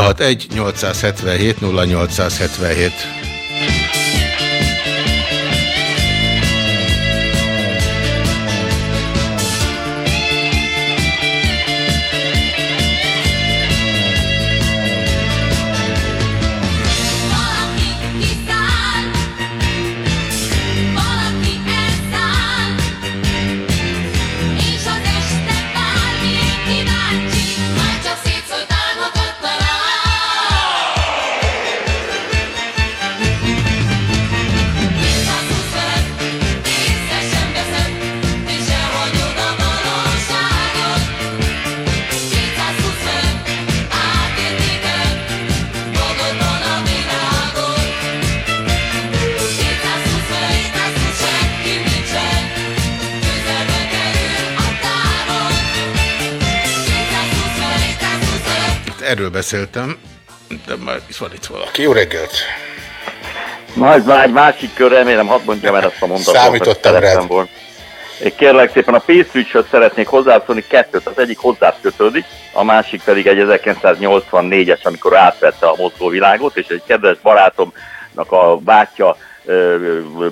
061 877 0877 beszéltem, de már itt van itt valaki. Jó reggelt! Ez már egy másik kör, remélem, hadd mondjam el ezt a mondatot. Számítottam rád. volna. Én kérlek szépen a pénzügyhöz szeretnék hozzászólni kettőt. Az egyik hozzá kötődik, a másik pedig egy 1984-es, amikor átvette a mozgóvilágot, és egy kedves barátomnak a bátyja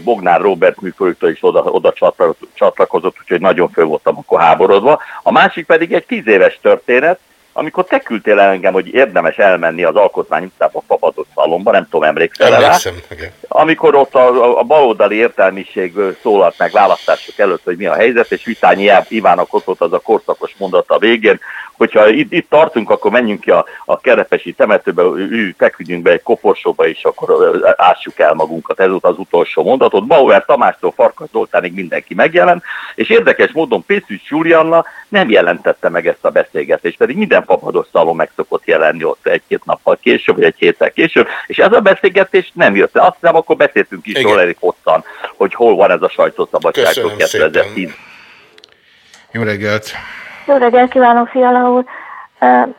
Bognár Robert műfőktől is oda, oda csatla- csatlakozott, úgyhogy nagyon föl voltam akkor háborodva. A másik pedig egy tíz éves történet, amikor te küldtél el engem, hogy érdemes elmenni az Alkotmány utcába a Papados szalomba, nem tudom, emlékszel rá? Igen. amikor ott a, a, baloldali értelmiség szólalt meg választások előtt, hogy mi a helyzet, és Vitányi Ivának ott az a korszakos mondata a végén, hogyha itt, itt tartunk, akkor menjünk ki a, a kerepesi temetőbe, ü, feküdjünk be egy koporsóba, és akkor ássuk el magunkat. Ez volt az utolsó mondatot. Bauer Tamástól Farkas Zoltánig mindenki megjelent, és érdekes módon Pészűs Julianna nem jelentette meg ezt a beszélgetést, pedig minden papados szalon meg szokott jelenni ott egy-két nappal később, vagy egy héttel később, és ez a beszélgetés nem jött. Azt hiszem, akkor beszéltünk is róla elég hosszan, hogy hol van ez a sajtószabadságtól Köszönöm 2010. Jó reggelt! Jó reggelt kívánok, Fiala úr!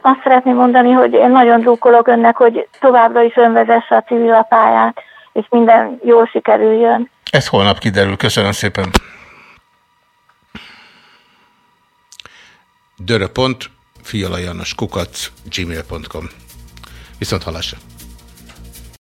Azt szeretném mondani, hogy én nagyon drukkolok önnek, hogy továbbra is ön vezesse a civil pályát, és minden jól sikerüljön. Ez holnap kiderül. Köszönöm szépen. Dörö.fialajanoskukac gmail.com Viszont halásra.